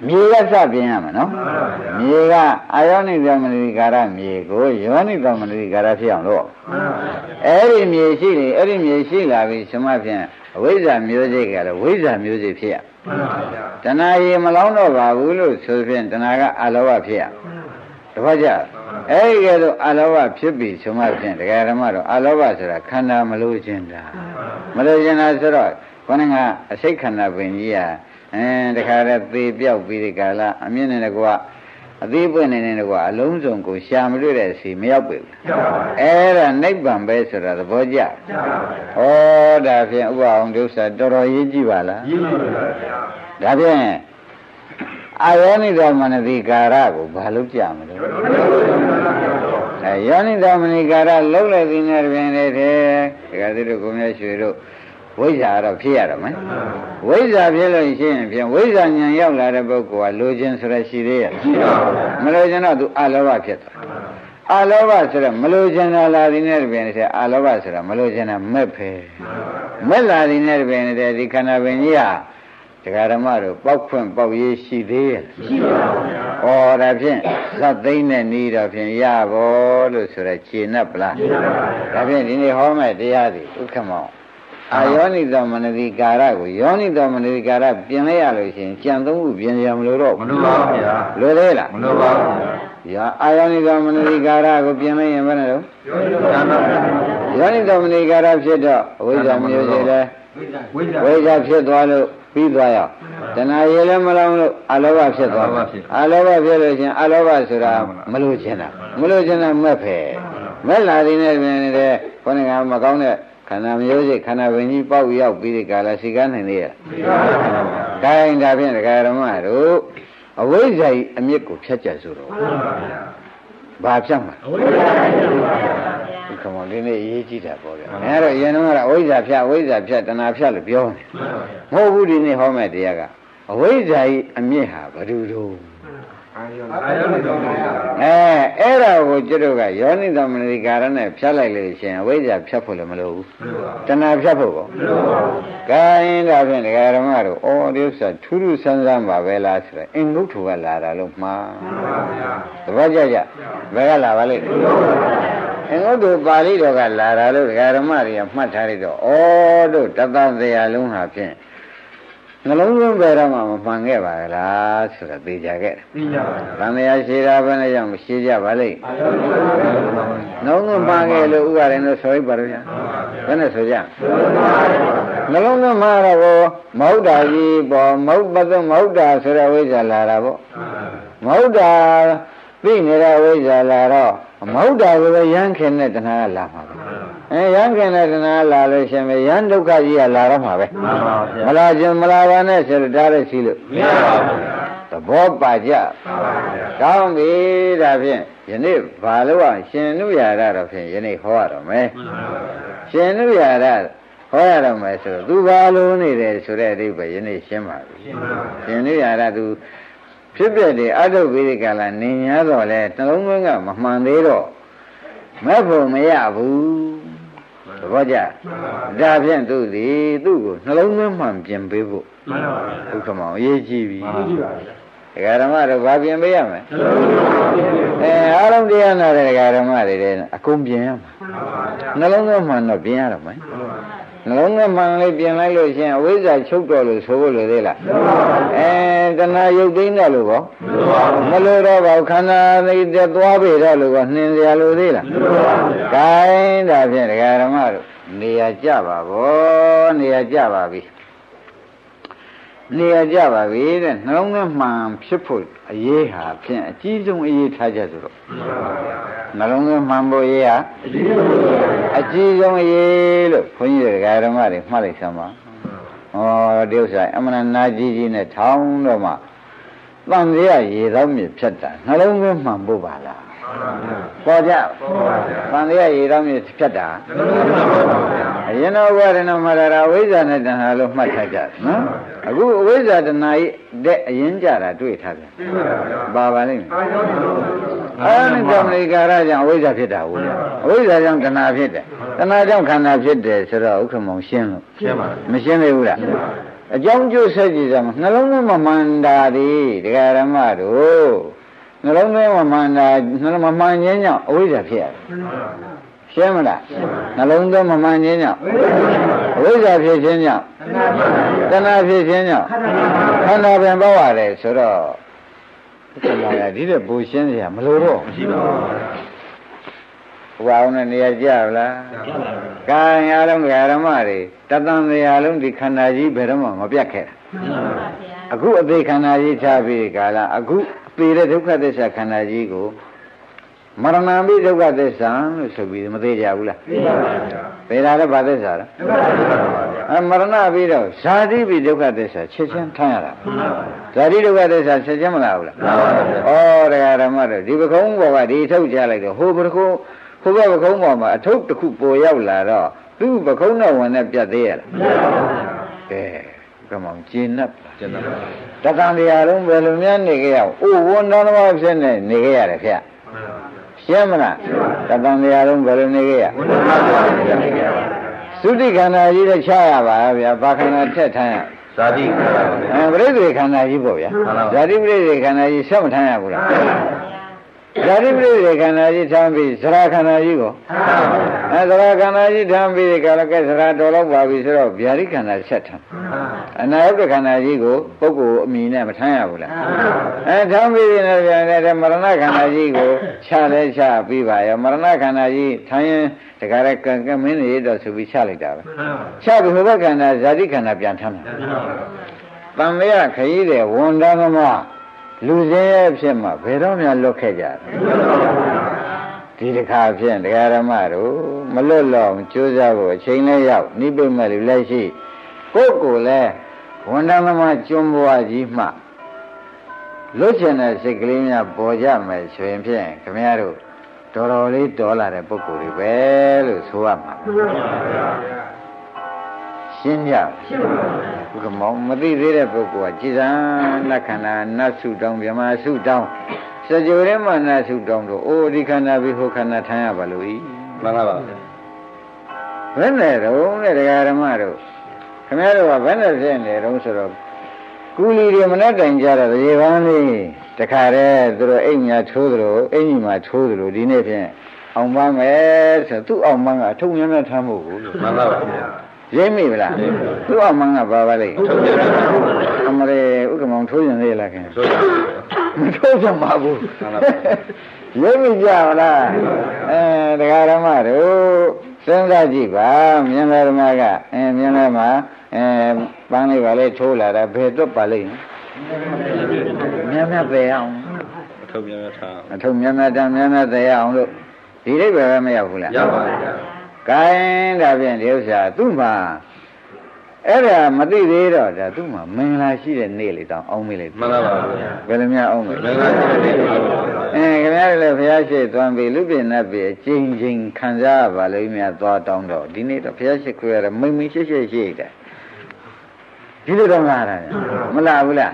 မြေကစပြင်ရမှာနော်မှန်ပါဗျာမြေကအာယောနိသမဏိကာရမြေကိုယောနိသမဏိကာရဖြစ်အောင်လို့မှန်ပါဗျာအဲ့ဒီမြေရှိနေအဲ့ဒီမြေရှိလာပြီရှမဖြင့်အဝိဇ္ဇာမျိုးစိတ်ကလည်းဝိဇ္ဇာမျိုးစိတ်ဖြစ်ရမှန်ပါဗျာတဏှာရေမလောင်းတော့ပါဘူးလို့ဆိုဖြင့်တဏှာကအလောဘဖြစ်ရတပတ်ကြအဲ့ဒီကဲတော့အလောဘဖြစ်ပြီရှမဖြင့်တရားဓမ္မတော့အလောဘဆိုတာခန္ဓာမလို့ခြင်းတာမလို့ခြင်းတာဆိုတော့ခေါင်းကအစိတ်ခန္ဓာပင်ကြီးဟာ အဲတခါတည်းသေပြောက်ပြီးဒီကာလအမြင့်နဲ့ကွာအသေးပွင့်နေနေကွာအလုံးစုံကိုရှာမတွေ့တဲ့စီမရောက်ပြီကျပါဗျာအဲ့ဒါနိဗ္ဗာန်ပဲဆိုတာသဘောကျကျပါဗျာဩဒါဖြင့်ဥပအောင်ဒုစရတော်တော်ရေးကြည့်ပါလားရင်းပါဗျာဒါဖြင့်အာယောနိတော်မနတိကာရကိုဘာလို့ကြမလို့အဲယောနိတော်မနတိကာရလုံးလိုက်သည်နဲ့တွင်လေတဲ့ဒကာသစ်တို့ကိုမြတ်ရွှေတို့ ဝိဇ္ဇာတော့ဖြစ်ရတော့မယ်ဝိဇ္ဇာဖြစ်လို့ရှိရင်ဖြင့်ဝိဇ္ဇာဉာဏ်ရောက်လာတဲ့ပုဂ္ဂိုလ်ကလိုခြင်းဆိုရရှိသေးရဲ့ရှိပါဗျာမလိုခြင်းတော့သူအလောဘဖြစ်သွားအလောဘဆိုတော့မလိုခြင်းတာလာသည်နဲ့တွင်လေအလောဘဆိုတာမလိုခြင်းတာမဲ့ဖယ်မက်လာသည်နဲ့တပင်တဲ့ဒီခန္ဓာပင်ကြီးဟာတရားဓမ္မတို့ပောက်ခွင့်ပောက်ရေးရှိသေးရဲ့ရှိပါဗျာ။ဩဒါဖြင့်ဇတ်သိမ့်တဲ့ဤတော့ဖြင့်ရဘောလို့ဆိုရဲခြေနဲ့ပလားရှိပါဗျာ။ဒါဖြင့်ဒီနေ့ဟောမဲ့တရားသည်ဥက္ကမောင် အာယောနိသောမနတိကာရကိုယောနိသောမနတိကာရပြင်လိုက်ရလို့ရှိရင်ကြံသုံးခုပြင်ရမလို့တော့မလိုပါဘူးဗျာလိုသေးလားမလိုပါဘူးဗျာ။ယာအာယောနိသောမနတိကာရကိုပြင်လိုက်ရင်ဘယ်နဲ့တော့ပြောရတာပါဗျာယောနိသောမနတိကာရဖြစ်တော့အဝိဇ္ဇာမျိုးစေတဲ့ဝိဇ္ဇာဝိဇ္ဇာဖြစ်သွားလို့ပြီးသွားရောတဏှာရည်လည်းမလောင်လို့အလောဘဖြစ်သွားအလောဘဖြစ်လို့ချင်းအလောဘဆိုတာမလို့ချင်းတာမလို့ချင်းတာမက်ဖယ်မက်လာတဲ့နဲ့ပြင်နေတဲ့ခေါင်းကမကောင်းတဲ့ ခန္ဓာမျိုးစိတ်ခန္ဓာဝင်ကြီးပေါက်ရောက်ပြီးဒီကာလစီကားနိုင်သေးရဲ့ရှိပါဗျာဒါရင်ဒါဖြင့်ဒကာရမတို့အဝိဇ္ဇာကြီးအမြစ်ကိုဖြတ်ကြဆိုတော့မှန်ပါဗျာဘာဖြတ်မှာအဝိဇ္ဇာရှိပါဗျာဒီကမောင်လေးနဲ့အရေးကြီးတာပေါ့ဗျာအဲဒါအရင်တော့ကအဝိဇ္ဇာဖြတ်အဝိဇ္ဇာဖြတ်တဏှာဖြတ်လို့ပြောနေမှန်ပါဗျာမဟုတ်ဘူးဒီနေ့ဟောမဲ့တရားကအဝိဇ္ဇာကြီးအမြင့်ဟာဘယ်သူတို့ အာယုန်အာယုန်တော်မှာအဲအဲ့ဒါကိုကျွတ်တို့ကယောနိသမဏိကာရနဲ့ဖြတ်လိုက်လို့ရှိရင်အဝိဇ္ဇာဖြတ်ဖို့လည်းမလိုဘူးမလိုပါတဏှာဖြတ်ဖို့ကောဘူးမလိုပါဘူးကိုင်းဒါဖြင့်ဒကာရမတို့အော်ဒီဥစ္စာထူးထူးဆန်းဆန်းပါပဲလားဆိုတော့အင်္ဂုတ္ထုကလာတာလို့မှားမှန်ပါဗျာသဘောကျကြဘယ်ကလာပါလိမ့်အင်္ဂုတ္ထုပါဠိတော်ကလာတာလို့ဒကာရမတွေကမှတ်ထားလိုက်တော့ဩတို့တသတရားလုံးဟာဖြင့် နှလုံးသွင်းပဲတော့မှမမှန်ခဲ့ပါလားဆိုတော့သိကြခဲ့တယ်သိကြပါဗျာ။ဗန္ဓရာရှိတာဘယ်နဲ့ကြောင့်မရှိကြပါလိမ့်အာယုန်တော်မှာ။နှုံးသွင်းပါခဲ့လို့ဥပါရင်လို့ဆိုရပါတော့ဗျာ။ဘယ်နဲ့ဆိုကြ။နှလုံးသွင်းမှာတော့မဟုတ်တာကြီးပေါ့မဟုတ်ပဒမဟုတ်တာဆိုတဲ့ဝိဇ္ဇာလာတာပေါ့။မဟုတ်တာသိနေတဲ့ဝိဇ္ဇာလာတော့မဟုတ်တာကိုပဲရမ်းခင်တဲ့တဏှာကလာမှာပဲ။ အဲရမ်းခင်တဲ့တဏှာလာလို့ရှင်ပဲရမ်းဒုက္ခကြီးကလာတော့မှာပဲမှန်ပါဗျာ။မလာခြင်းမလာပါနဲ့ဆိုတော့ဒါလည်းရှိလို့မရပါဘူးဗျာသဘောပါကြမှန်ပါဗျာကောင်းပြီဒါဖြင့်ယနေ့ဘာလို့အောင်ရှင်နုရာရတော့ဖြင့်ယနေ့ဟောရတော့မယ်မှန်ပါဗျာရှင်နုရာရဟောရတော့မယ်ဆိုတော့သူဘာလို့နေတယ်ဆိုတဲ့အဓိပ္ပာယ်ယနေ့ရှင်းပါပြီရှင်းပါဗျာရှင်နုရာရသူဖြစ်ပြတယ်အတုပိရိကလာနေ냐တော့လဲနှလုံးသွင်းကမမှန်သေးတော့မဲ့ဖို့မရဘူး သဘောကျဒါဖြင့်သူသည်သူ့ကိုနှလုံးသွင်းမှန်ပြင်ပေးဖို့မှန်ပါဗျာဒုက္ခမောင်အရေးကြီးပြီမှန်ပါဗျာဒကာဓမ္မတို့ဘာပြင်ပေးရမလဲအဲအားလုံးတရားနာတဲ့ဒကာဓမ္မတွေတဲ့အကုန်ပြင်ရမှာနှလုံးသွင်းမှန်တော့ပြင်ရတော့မယ်နှ လုံးသွင်းမှန်လေးပြင်လိုက်လို့ရှိရင်အဝိဇ္ဇာချုပ်တော်လို့ဆိုဖို့လိုသေးလားအဲတဏှာရုပ်သိမ်းတယ်လို့ကောမလို့တော့ပါဘူးခန္ဓာလေးတည်းသွားပေတော့လို့ကောနှင်စရာလိုသေးလားဂိုင်းဒါဖြင့်ဒကာဓမ္မတို့နေရာကြပါဗောနေရာကြပါပြီ နေရာကြပါပြီတဲ့နှလုံးသွင်းမှန်ဖြစ်ဖို့အရေးဟာဖြင့်အကြီးဆုံးအရေးထားကြဆိုတော့နှလုံးသွင်းမှန်ဖို့အရေးဟာအကြီးဆုံးအရေးလို့ခွန်ကြီးတွေကဓမ္မတွေမှတ်လိုက်စမ်းပါဩဒီဥစ္စာအမှန်နာကြီးကြီးနဲ့ထောင်းတော့မှတန်ရရေသောမြစ်ဖြတ်တာနှလုံးသွင်းမှန်ဖို့ပါလား ပေါ်ကြတန်ရရေသောမြစ်ဖြတ်တာအရင်တော့ဝရဏမရရာဝိဇ္ဇာနဲ့တဏှာလို့မှတ်ထားကြတယ်နော်အခုအဝိဇ္ဇာတဏှာရဲ့တဲ့အရင်ကြတာတွေ့ထားပြန်ပါပါလိမ့်မယ်အဲ့ဒီကြောင့်လေကာရကြောင့်အဝိဇ္ဇာဖြစ်တာဟုတ်လားအဝိဇ္ဇာကြောင့်တဏှာဖြစ်တယ်တဏှာကြောင့်ခန္ဓာဖြစ်တယ်ဆိုတော့ဥက္ကမောင်ရှင်းလို့ရှင်းပါမရှင်းသေးဘူးလားအကြောင်းကျိုးဆက်ကြည့်စမ်းနှလုံးသွင်းမမှန်တာဒီဒကာရမတို့ နှလုံးသွင်းမမှန်တာနှလုံးမမှန်ခြင်းကြောင့်အဝိဇ္ဇာဖြစ်ရတယ်ရှင်းမလားနှလုံးသွင်းမမှန်ခြင်းကြောင့်အဝိဇ္ဇာဖြစ်ခြင်းကြောင့်တဏှာဖြစ်ခြင်းကြောင့်ခန္ဓာပင်ပေါရတယ်ဆိုတော့ဒီမှာကဒီတဲ့ဘူရှင်းစရာမလိုတော့ရှိပါဘူးဘုရားအောင်တဲ့နေရာကြရလားကံရလုံးဓမ္မတွေတသံတရားလုံးဒီခန္ဓာကြီးဘယ်တော့မှမပြတ်ခဲ့တာအခုအသေးခန္ဓာကြီးထားပြီးကာလအခုအသေးတဲ့ဒုက္ခသစ္စာခန္ဓာကြီးကိုမရဏံပိဒုက္ခသစ္စာလို့ဆိုပြီးမသေးကြဘူးလားသိပါပါဗျာသေတာလည်းဘာသစ္စာလဲသိပါပါဗျာအမရဏပြီးတော့ဇာတိပိဒုက္ခသစ္စာချက်ချင်းထမ်းရတာဇာတိဒုက္ခသစ္စာချက်ချင်းမလားဘူးလားမှန်ပါဗျာဩတရားဓမ္မတို့ဒီပကုံးဘောကဒီထုတ်ကြလိုက်တော့ဟိုပကုံးဟိုဘပကုံးဘောမှာအထုပ်တစ်ခုပေါ်ရောက်လာတော့သူ့ပကုံးနဲ့ဝင်နဲ့ပြတ်သေးရလားမှန်ပါဗျာကဲ ကမောင်ကျင်း납ကျန်ပါပါတက္ကံတရားလုံးဘယ်လိုများနေကြရအောင်အိုဝန်တော်တော်ဖြစ်နေနေကြရတယ်ဖေရှင်းမလားတက္ကံတရားလုံးဘယ်လိုနေကြရဘုရားပါဗျာသိကြပါသုတိခန္ဓာကြီးတော့ချရပါဗျာဘာခန္ဓာထက်ထမ်းရဇာတိခါပါဗျာအဲပြိဿေခန္ဓာကြီးပေါ့ဗျာမှန်ပါပါဇာတိပြိဿေခန္ဓာကြီးဆက်မထမ်းရဘူးလား ဇာတိပြိဿေခန္ဓာကြီးထမ်းပြီးသရခန္ဓာကြီးကိုအဲသရခန္ဓာကြီးထမ်းပြီးကာလကဲသရတော်တော့ပါပြီဆိုတော့ဗျာတိခန္ဓာဆက်ထမ်းအနာယုတ်ခန္ဓာကြီးကိုပုဂ္ဂိုလ်အမိနဲ့မထမ်းရဘူးလားအဲထမ်းပြီးရင်လည်းဗျာတဲ့မရဏခန္ဓာကြီးကိုခြားလဲခြားပြီးပါရောမရဏခန္ဓာကြီးထမ်းရင်တခါရကံကမင်းနေတော့ဆိုပြီးခြားလိုက်တာပဲခြားပြီးဟိုဘက်ခန္ဓာဇာတိခန္ဓာပြန်ထမ်းတာတန်မြခရီးတဲ့ဝန်တန်းသမား လူစင်းရဲ့ဖြစ်မှဘယ်တော့မှလွတ်ခဲ့ကြတယ်ဒီတစ်ခါဖြင့်တရားဓမ္မတို့မလွတ်လောင်ကြိုးစားဖို့အချိန်လည်းရောက်နိဗ္ဗာန်မဲ့လူလည်းရှိကိုယ်ကိုယ်လည်းဝန်တန်းသမားကျွန်းဘွားကြီးမှလွတ်ချင်တဲ့စိတ်ကလေးများပေါ်ကြမယ်ဆိုရင်ဖြင့်ခမည်းတော်တော်တော်လေးတော်လာတဲ့ပုဂ္ဂိုလ်တွေပဲလို့ဆိုရမှာရှ င်းကြရှင်းပါဘူးဘုကမောင်မသိသေးတဲ့ပုဂ္ဂိုလ်ကကြည်စံနတ်ခန္ဓာနတ်စုတောင်းမြမစုတောင်းစကြဝဠာမှာနတ်စုတောင်းတို့အိုဒီခန္ဓာပြီးဟိုခန္ဓာထမ်းရပါလို့ဤမှန်ပါပါဗျာဘယ်နဲ့တော့တဲ့ဒကာဓမ္မတို့ခင်ဗျားတို့ကဘယ်နဲ့ဖြစ်နေတုံးဆိုတော့ကူလီတွေမနဲ့တိုင်ကြတော့ရေပန်းလေးတခါတည်းသူတို့အိမ်ညာထိုးသလိုအိမ်ကြီးမှာထိုးသလိုဒီနေ့ဖြင့်အောင်ပန်းမယ်ဆိုသူ့အောင်ပန်းကအထုံများများထမ်းဖို့လို့မှန်ပါပါဗျာ ရိမ့်မိဗလားသူ့အောင်ပန်းကဘာပါလိမ့်ထုတ်ပြန်ပါဗျာအမရေဥက္ကမောင်ထိုးရင်သေးလားခင်ဆိုတော့မထိုးကြပါဘူးမှန်ပါပါရိမ့်မိကြပါလားအဲတရားဓမ္မတို့စဉ်းစားကြည့်ပါမြင်လာဓမ္မကအဲမြင်လာမှာအဲပန်းလေးပါလေထိုးလာတာဘယ်တော့ပါလိမ့်မြတ်မြတ်ပေအောင်ထုတ်ပြန်ထားအထုံမြတ်မြတ်တမ်းမြတ်မြတ်သေအောင်လို့ဒီအိဗယ်ပဲမရောက်ဘူးလားရပါဗျာ ကဲဒါဖြင့်ဒီဥစ္စာသူ့မှာအဲ့ဒါမသိသေးတော့ဒါသူ့မှာမင်္ဂလာရှိတဲ့နေ့လေးတောင်အောင်းမေးလိုက်မှန်ပါပါဗျာဘယ်လိုများအောင်းမေးမင်္ဂလာရှိတဲ့နေ့ပါဗျာအဲခင်ဗျားတို့လည်းဘုရားရှိသွားပြီလူပြင်နဲ့ပြီအချင်းချင်းခံစားရပါလိမ့်များသွားတောင်းတော့ဒီနေ့တော့ဘုရားရှိခိုးရတဲ့မိမ့်မိရှိရှိရှိတယ်ဒီလိုတော့ငါတာလေမလားဘူးလား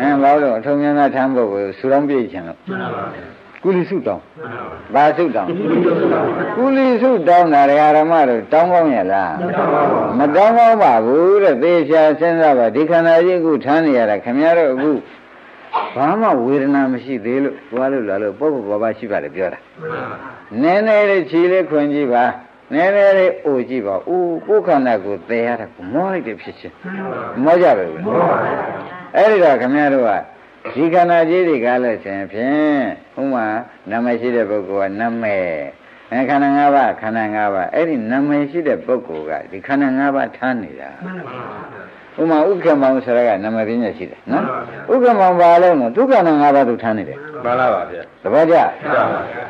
အဲဘာလို့အထုံများများထမ်းဖို့ကိုဆူတောင်းပြည့်ချင်လို့ ကုလိစုတောင်းဘာစုတောင်းကုလိစုတောင်းတာဓမ္မတို့တောင်းကောင်းရလားမတောင်းကောင်းပါဘူးတဲ့သေချာစဉ်းစားပါဒီခန္ဓာကြီးအခုထမ်းနေရတာခင်ဗျားတို့အခုဘာမှဝေဒနာမရှိသေးလို့သွားလို့လာလို့ပေါ့ပေါ့ပါပါရှိပါလေပြောတာနည်းနည်းလေးခြေလေးခွင်ကြည့်ပါနည်းနည်းလေးအိုကြည့်ပါဦးကိုယ်ခန္ဓာကိုသေရတာကိုမောလိုက်တယ်ဖြစ်ချင်းမောကြပဲဘူးအဲ့ဒီတော့ခင်ဗျားတို့က ဒီခန္ဓာကြီးတွေကလည်းရှင်ဖြင့်ဥမာနာမရှိတဲ့ပုဂ္ဂိုလ်ကနာမည်အဲခန္ဓာ၅ပါးခန္ဓာ၅ပါးအဲ့ဒီနာမည်ရှိတဲ့ပုဂ္ဂိုလ်ကဒီခန္ဓာ၅ပါးထားနေတာဥမာဥက္ကမောင်ဆိုရကနာမည်ပညာရှိတယ်နော်ဥက္ကမောင်ဘာလို့လဲဒုက္ခနာ၅ပါးသူထားနေတယ်မှန်လားပါဗျာသဘောကျဟုတ်ပါဗျာ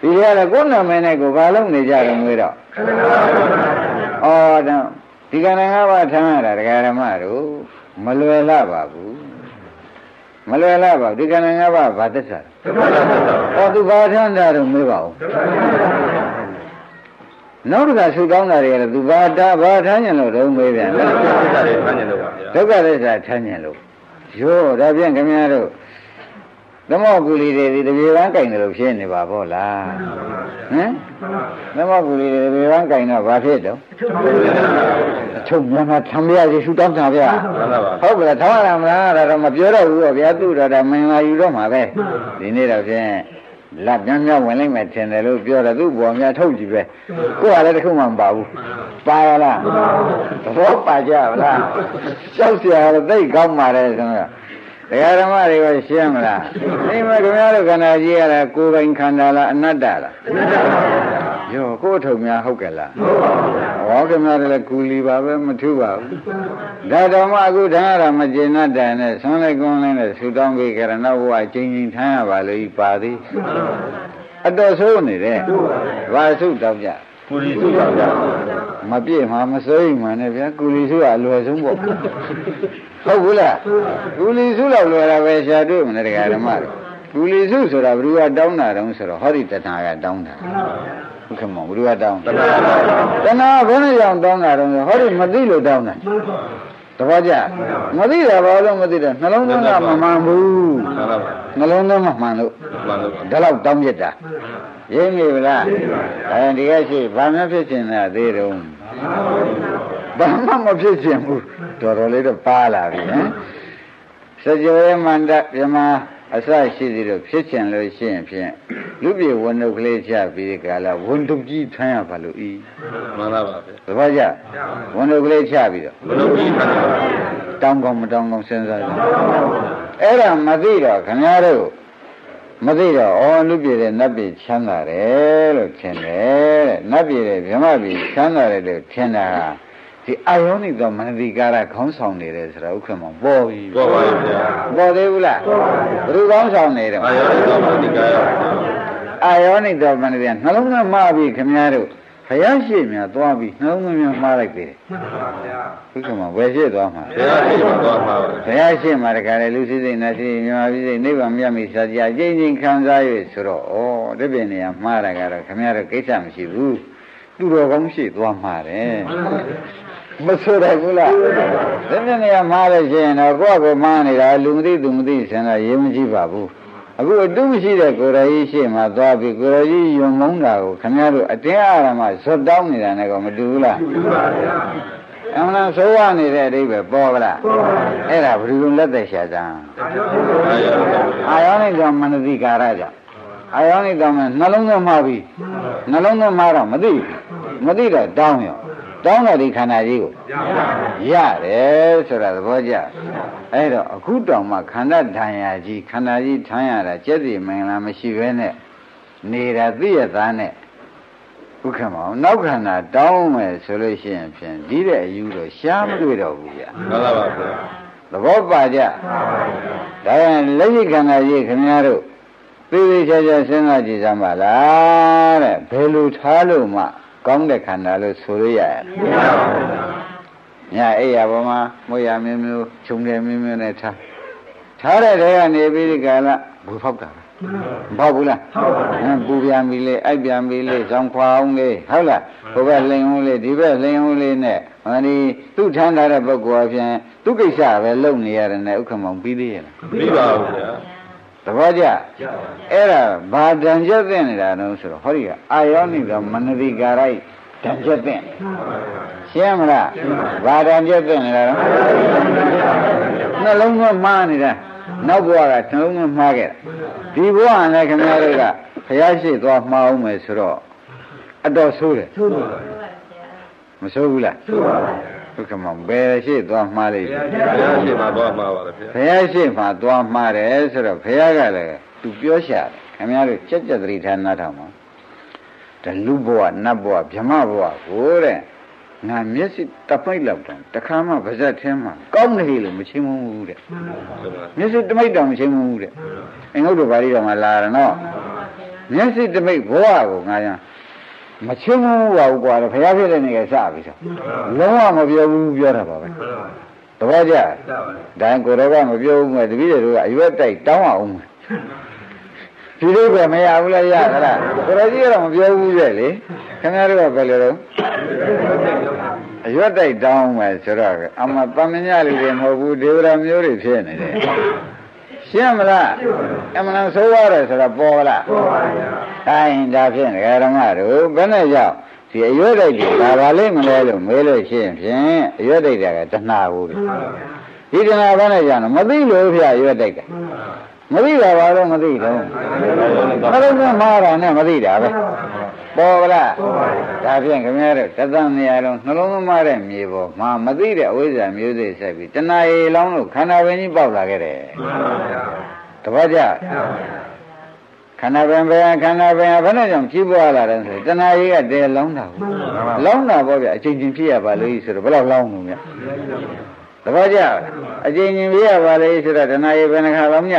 ဒီရကကိုယ်နာမည်နဲ့ကိုဘာလို့နေကြတယ်ငွေတော့ဩတော့ဒီခန္ဓာ၅ပါးထားရတာဒကာဓမ္မတို့မလွယ်လာပါဘူး မလွယ်လာပါဘူးဒီခန္ဓာ၅ပါးဘာသက်သာဟောသူဘာထမ်းတာတော့မေးပါဦးနောက်တစ်ခါဆူကောင်းတာတွေကလည်းသူဘာတာဘာထမ်းညင်လို့တော့မေးပြန်လားဒါတွေဖမ်းနေတော့ပါဗျာဒုက္ခသစ္စာထမ်းညင်လို့ရောဒါဖြင့်ခင်ဗျားတို့ ဓမ္မကူလီတွေဒီတပြေကန်းကင်တယ်လို့ဖြစ်နေပါဘောလားဟမ်ဓမ္မကူလီတွေဒီကန်းကင်တော့ဘာဖြစ်တော့အထုတ်မြန်မာသံဃာရေရှုတောင်းတာဗျာဟုတ်ကဲ့ထောင်းရမလားဒါတော့မပြောတော့ဘူးတော့ဗျာသူ့တော့ဒါမင်္ဂလာယူတော့မှာပဲဒီနေ့တော့ဖြင့်လက်ပြန်ပြန်ဝင်လိုက်မယ်ထင်တယ်လို့ပြောတယ်သူ့ဘောများထုတ်ကြည့်ပဲကိုယ်ကလည်းတခုမှမပါဘူးပါရလားသဘောပါကြလားကြောက်စရာတိတ်ကောင်းပါတယ်ဆိုတော့ တရားဓမ္မတွေကရှင်းမလားအိမ်မှာခင်ဗျားတို့ခန္ဓာကြီးရတာကိုယ်ပိုင်ခန္ဓာလားအနတ္တလားယောကိုယ်ထုံများဟုတ်ကဲ့လားဟောခင်ဗျားတို့လည်းကူလီပါပဲမထူပါဘူးဒါတော့မှအခုထမ်းရတာမကျေနပ်တယ်နဲ့ဆွမ်းလိုက်ကွန်းလိုက်နဲ့ဆူတောင်းပြီးကြရနောက်ဘဝချင်းချင်းထမ်းရပါလို့ဤပါသေးအတော်ဆိုးနေတယ်ဘာဆုတောင်းကြ ပူရီစုပါဗျာမပြည့်မှာမစိုးရိမ်မှန်းနဲ့ဗျာကုလီစုကအလွယ်ဆုံးပေါ့ဟုတ်ဘူးလားကုလီစုတော့လွယ်တာပဲရှာတွေ့မလဲတရားဓမ္မတို့ကုလီစုဆိုတာဘယ်သူကတောင်းတာတုံးဆိုတော့ဟောဒီတဏှာကတောင်းတာဟုတ်ကဲ့မောဘယ်သူကတောင်းတဏှာတဏှာဘယ်နဲ့ကြောင့်တောင်းတာတုံးဆိုဟောဒီမသိလို့တောင်းတာတပည့်ကြမသိတာဘာလို့မသိတာနှလုံးသွင်းတာမမှန်ဘူးမှန်လားပါနှလုံးသွင်းမမှန်လို့မှန်လို့ပါဒါတော့တောင်းပြစ်တာ ရင်းနေဗလားအဲဒီကရှိဘာမှဖြစ်ချင်တာသေးတော့ဘာမှမဖြစ်ချင်ဘူးတော်တော်လေးတော့ပါလာပြီဟမ်စကြဝဠာမန္တပြမအစရှိသေးလို့ဖြစ်ချင်လို့ရှိရင်ဖြင့်လူပြေဝန်ုပ်ကလေးချပြီးဒီကလာဝန်တုပ်ကြီးထမ်းရပါလို့ဤမှန်လားပါဗျာသဘောကျဝန်ုပ်ကလေးချပြီးတော့ဘယ်လိုကြီးဖမ်းနေပါလဲတောင်းကောင်းမတောင်းကောင်းစဉ်းစားကြအဲ့ဒါမသိတော့ခင်ဗျားတို့ မသိတော့ဩလူပြည်တဲ့နတ်ပြည်ချမ်းသာတယ်လို့ထင်တယ်တဲ့နတ်ပြည်တဲ့ဗြဟ္မပြည်ချမ်းသာတယ်လို့ထင်တာဟာဒီအာယောနိသောမနတိကာရခေါင်းဆောင်နေတယ်ဆိုတာဥက္ကမပေါ်ပြီပေါ်ပါရဲ့ဗျာပေါ်သေးဘူးလားဘယ်သူခေါင်းဆောင်နေတယ်အာယောတော့မတိကာယအာယောနိသောမနတိကနှလုံးသားမှားပြီခင်ဗျားတို့ ဘုရားရှိမြတ်သွားပြီနှလုံးသားများမှားလိုက်ပြီဥက္ကမဘယ်ရှိသွားမှာဘယ်ဟာရှိမှတော့မှာပါဘုရားရှိမှတခါလေလူစိစိတ်နတ်စိမြန်မာပြည်စိတ်နိဗ္ဗာန်မြတ်မိစာကြအကျဉ်းချင်းခံစား၍ဆိုတော့ဩဒီပြင်နေရာမှားတာကတော့ခင်ဗျားတို့ကိစ္စမရှိဘူးသူတော်ကောင်းရှိသွားမှာတယ်မဆိုရဘူးလားဒီပြင်နေရာမှားလို့ရှိရင်တော့ကိုယ့်ကိုမှားနေတာလူမသိသူမသိဆင်တာရေးမကြည့်ပါဘူး အခုအတုမရှိတဲ့ကိုယ်တော်ကြီးရှိမှသွားပြီးကိုယ်တော်ကြီးယုံမုန်းတာကိုခင်ဗျားတို့အတင်းအာရမဇွတ်တောင်းနေတာနဲ့ကောမတူဘူးလားမှန်ပါဗျာအမှန်တော့သိုးရနေတဲ့အဓိပ္ပာယ်ပေါ်ဗလားအဲ့ဒါဘယ်လိုလက်သက်ရှာကြံအာယောတော့အာယောနိသောမနတိကာရကြောင့်အာယောနိသောမနှလုံးသွင်းမှာပြီနှလုံးသွင်းမှာတော့မသိဘူးမသိတော့တောင်းရော တောင်းတော့ဒီခန္ဓာကြီးကိုရတယ်ဆိုတာသဘောကျအဲ့တော့အခုတောင်မှခန္ဓာဓာန်ရာကြီးခန္ဓာကြီးထမ်းရတာကြက်စီမင်္ဂလာမရှိဘဲနဲ့နေတာသိရသားနဲ့ဥက္ကမောနောက်ခန္ဓာတောင်းမယ်ဆိုလို့ရှိရင်ဖြင့်ဒီတဲ့အယူတော့ရှားမတွေ့တော့ဘူးဗျာမှန်လားပါဗျာသဘောပါကြဒါရင်လက်ရှိခန္ဓာကြီးခင်ဗျားတို့သိသိချာချာစဉ်းစားကြည့်စမ်းပါလားတဲ့ဘယ်လိုထားလို့မှ ကောင်းတဲ့ခန္ဓာလို့ဆိုရရရဲ့မှန်ပါဗျာညာအိယာပေါ်မှာမွေရမျိုးမျိုးခြုံတယ်မျိုးမျိုးနဲ့ထားထားတဲ့တဲကနေပြီးဒီကလာဘူဖောက်တာပဲမပေါ့ဘူးလားဟမ်ပူပြန်ပြီလေအိုက်ပြန်ပြီလေဇောင်းခွာအောင်လေဟုတ်လားဘုဘက်လိန်အောင်လေဒီဘက်လိန်အောင်လေနဲ့ဟောဒီသူ့ထမ်းထားတဲ့ပုဂ္ဂိုလ်အပြင်သူ့ကိစ္စပဲလုပ်နေရတယ်နဲ့ဥက္ကမောင်ပြီးသေးရဲ့လားပြီးပါဘူးဗျာ သဘောကျအဲ့ဒါဘာတန်ချက်သိနေတာတော့ဆိုတော့ဟောဒီကအာယောနိကမနတိကာရိုက်တန်ချက်သိရှင်းမလားဘာတန်ချက်သိနေတာတော့နှလုံးသွင်းမှားနေတာနောက်ဘဝကနှလုံးသွင်းမှားခဲ့တာဒီဘဝကလည်းခင်ဗျားတို့ကဖျားရှိသွားမှားအောင်မယ်ဆိုတော့အတော်ဆိုးတယ်မဆိုးဘူးလားဆိုးပါဘူး ဒုက္ခမဘယ်ရှိသွားမှားလိမ့်မယ်ဘုရားရှင်မှာတော့မှာပါလေဗျာဘုရားရှိမှသွားမှားတယ်ဆိုတော့ဘုရားကလည်းသူပြောရှာတယ်ခင်ဗျားတို့ကြက်ကြက်သတိထားနားထောင်ပါဒါလူဘဝနတ်ဘဝဗြဟ္မဘဝကိုတဲ့ငါမျက်စိတပိတ်လောက်တောင်တခါမှဗဇက်ထဲမှာကောင်းနေလို့မချင်းမဘူးတဲ့မျက်စိတမိတ်တောင်မချင်းမဘူးတဲ့အင်္ဂုတ္တပါဠိတော်မှာလာတယ်နော်မျက်စိတမိတ်ဘဝကိုငါရ မချင်းမဘူးပါဘူးကွာဘုရားဖြစ်တဲ့နေကစပြီဆိုလုံးဝမပြောဘူးပြောတာပါပဲတပည့်ကြဒါကိုယ်တော်ကမပြောဘူးမဲ့တပည့်တွေကအရွက်တိုက်တောင်းအောင်မယ်ဒီလိုပဲမရဘူးလားရသလားကိုယ်တော်ကြီးကတော့မပြောဘူးရဲ့လေခင်ဗျားတို့ကဘယ်လိုတော့အရွက်တိုက်တောင်းမယ်ဆိုတော့အမတမညလူတွေမဟုတ်ဘူးဒေဝရာမျိုးတွေဖြစ်နေတယ် ရှင်းမလားအမှန်ဆိုးရတယ်ဆိုတော့ပေါ်လားပေါ်ပါဗျာအဲဒါဖြင့်ဒကာရမတို့ဘယ်နဲ့ကြောင့်ဒီအရွက်တိုက်တွေဒါပါလိမ့်မလဲလို့မေးလို့ရှိရင်ဖြင့်အရွက်တိုက်တာကတဏှာဘူးလေဒီတဏှာဘာနဲ့ကြောင့်လဲမသိလို့ဖျားရွက်တိုက်တာ မသိတာဘာလို့မသိတော့မသိဘူးမှားတာနဲ့မသိတာပဲပေါ်ကလားဒါဖြင့်ခင်ဗျားတို့တသနေရာလုံးနှလုံးသမားတဲ့မြေပေါ်မှာမသိတဲ့အဝိဇ္ဇာမျိုးစိတ်ဆက်ပြီးတဏှာရေလောင်းလို့ခန္ဓာပင်ကြီးပေါက်လာခဲ့တယ်တပတ်ကြခန္ဓာပင်ပဲခန္ဓာပင်ဘယ်နဲ့ကြောင့်ဖြစ်ပွားလာတယ်ဆိုတဏှာရေကတဲလောင်းတာဘူးလောင်းတာပေါ့ဗျအချိန်ချင်းဖြစ်ရပါလို့ဆိုတော့ဘယ်လောက်လောင်းလို့မြ တ်တပတ်ကြအချိန်ချင်းဖြစ်ရပါလေဆိုတော့တဏှာရေဘယ်နှခါလောင်းည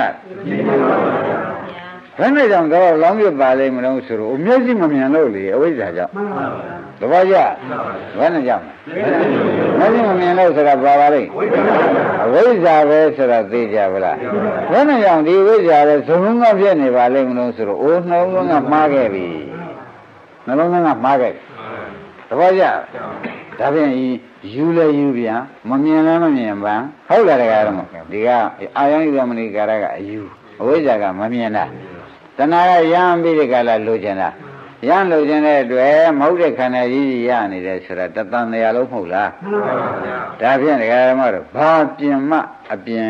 ဘယ်နဲ့ကြောင့်တော့လောင်းပြပါလိမ့်မလို့ဆိုတော့အမျက်စိမမြင်လို့လေအဝိဇ္ဇာကြောင့်တပည့်ကြဘယ်နဲ့ကြောင့်မမြင်မမြင်လို့ဆိုတာပါပါလိမ့်အဝိဇ္ဇာပဲဆိုတာသိကြပါလားဘယ်နဲ့ကြောင့်ဒီဝိဇ္ဇာပဲဇုံလုံးကဖြစ်နေပါလိမ့်မလို့ဆိုတော့အိုးနှလုံးလုံးကမှားခဲ့ပြီနှလုံးလုံးကမှားခဲ့ပြီတပည့်ကြ ဒါဖြင့်ဤယူလဲယူပြန်မမြင်လည်းမမြင်ပါဟုတ်လားတကားတော့ဒီကအာယုန်ဣဒမဏိကာရကအယူအဝိဇ္ဇာကမမြင်တာတဏှာကရမ်းပြီးဒီကလာလိုချင်တာရမ်းလိုချင်တဲ့အတွက်မဟုတ်တဲ့ခန္ဓာကြီးကြီးရနေတယ်ဆိုတာတသံတရားလုံးမဟုတ်လားဒါဖြင့်ဒကာဓမ္မတို့ဘာပြင်မှအပြင်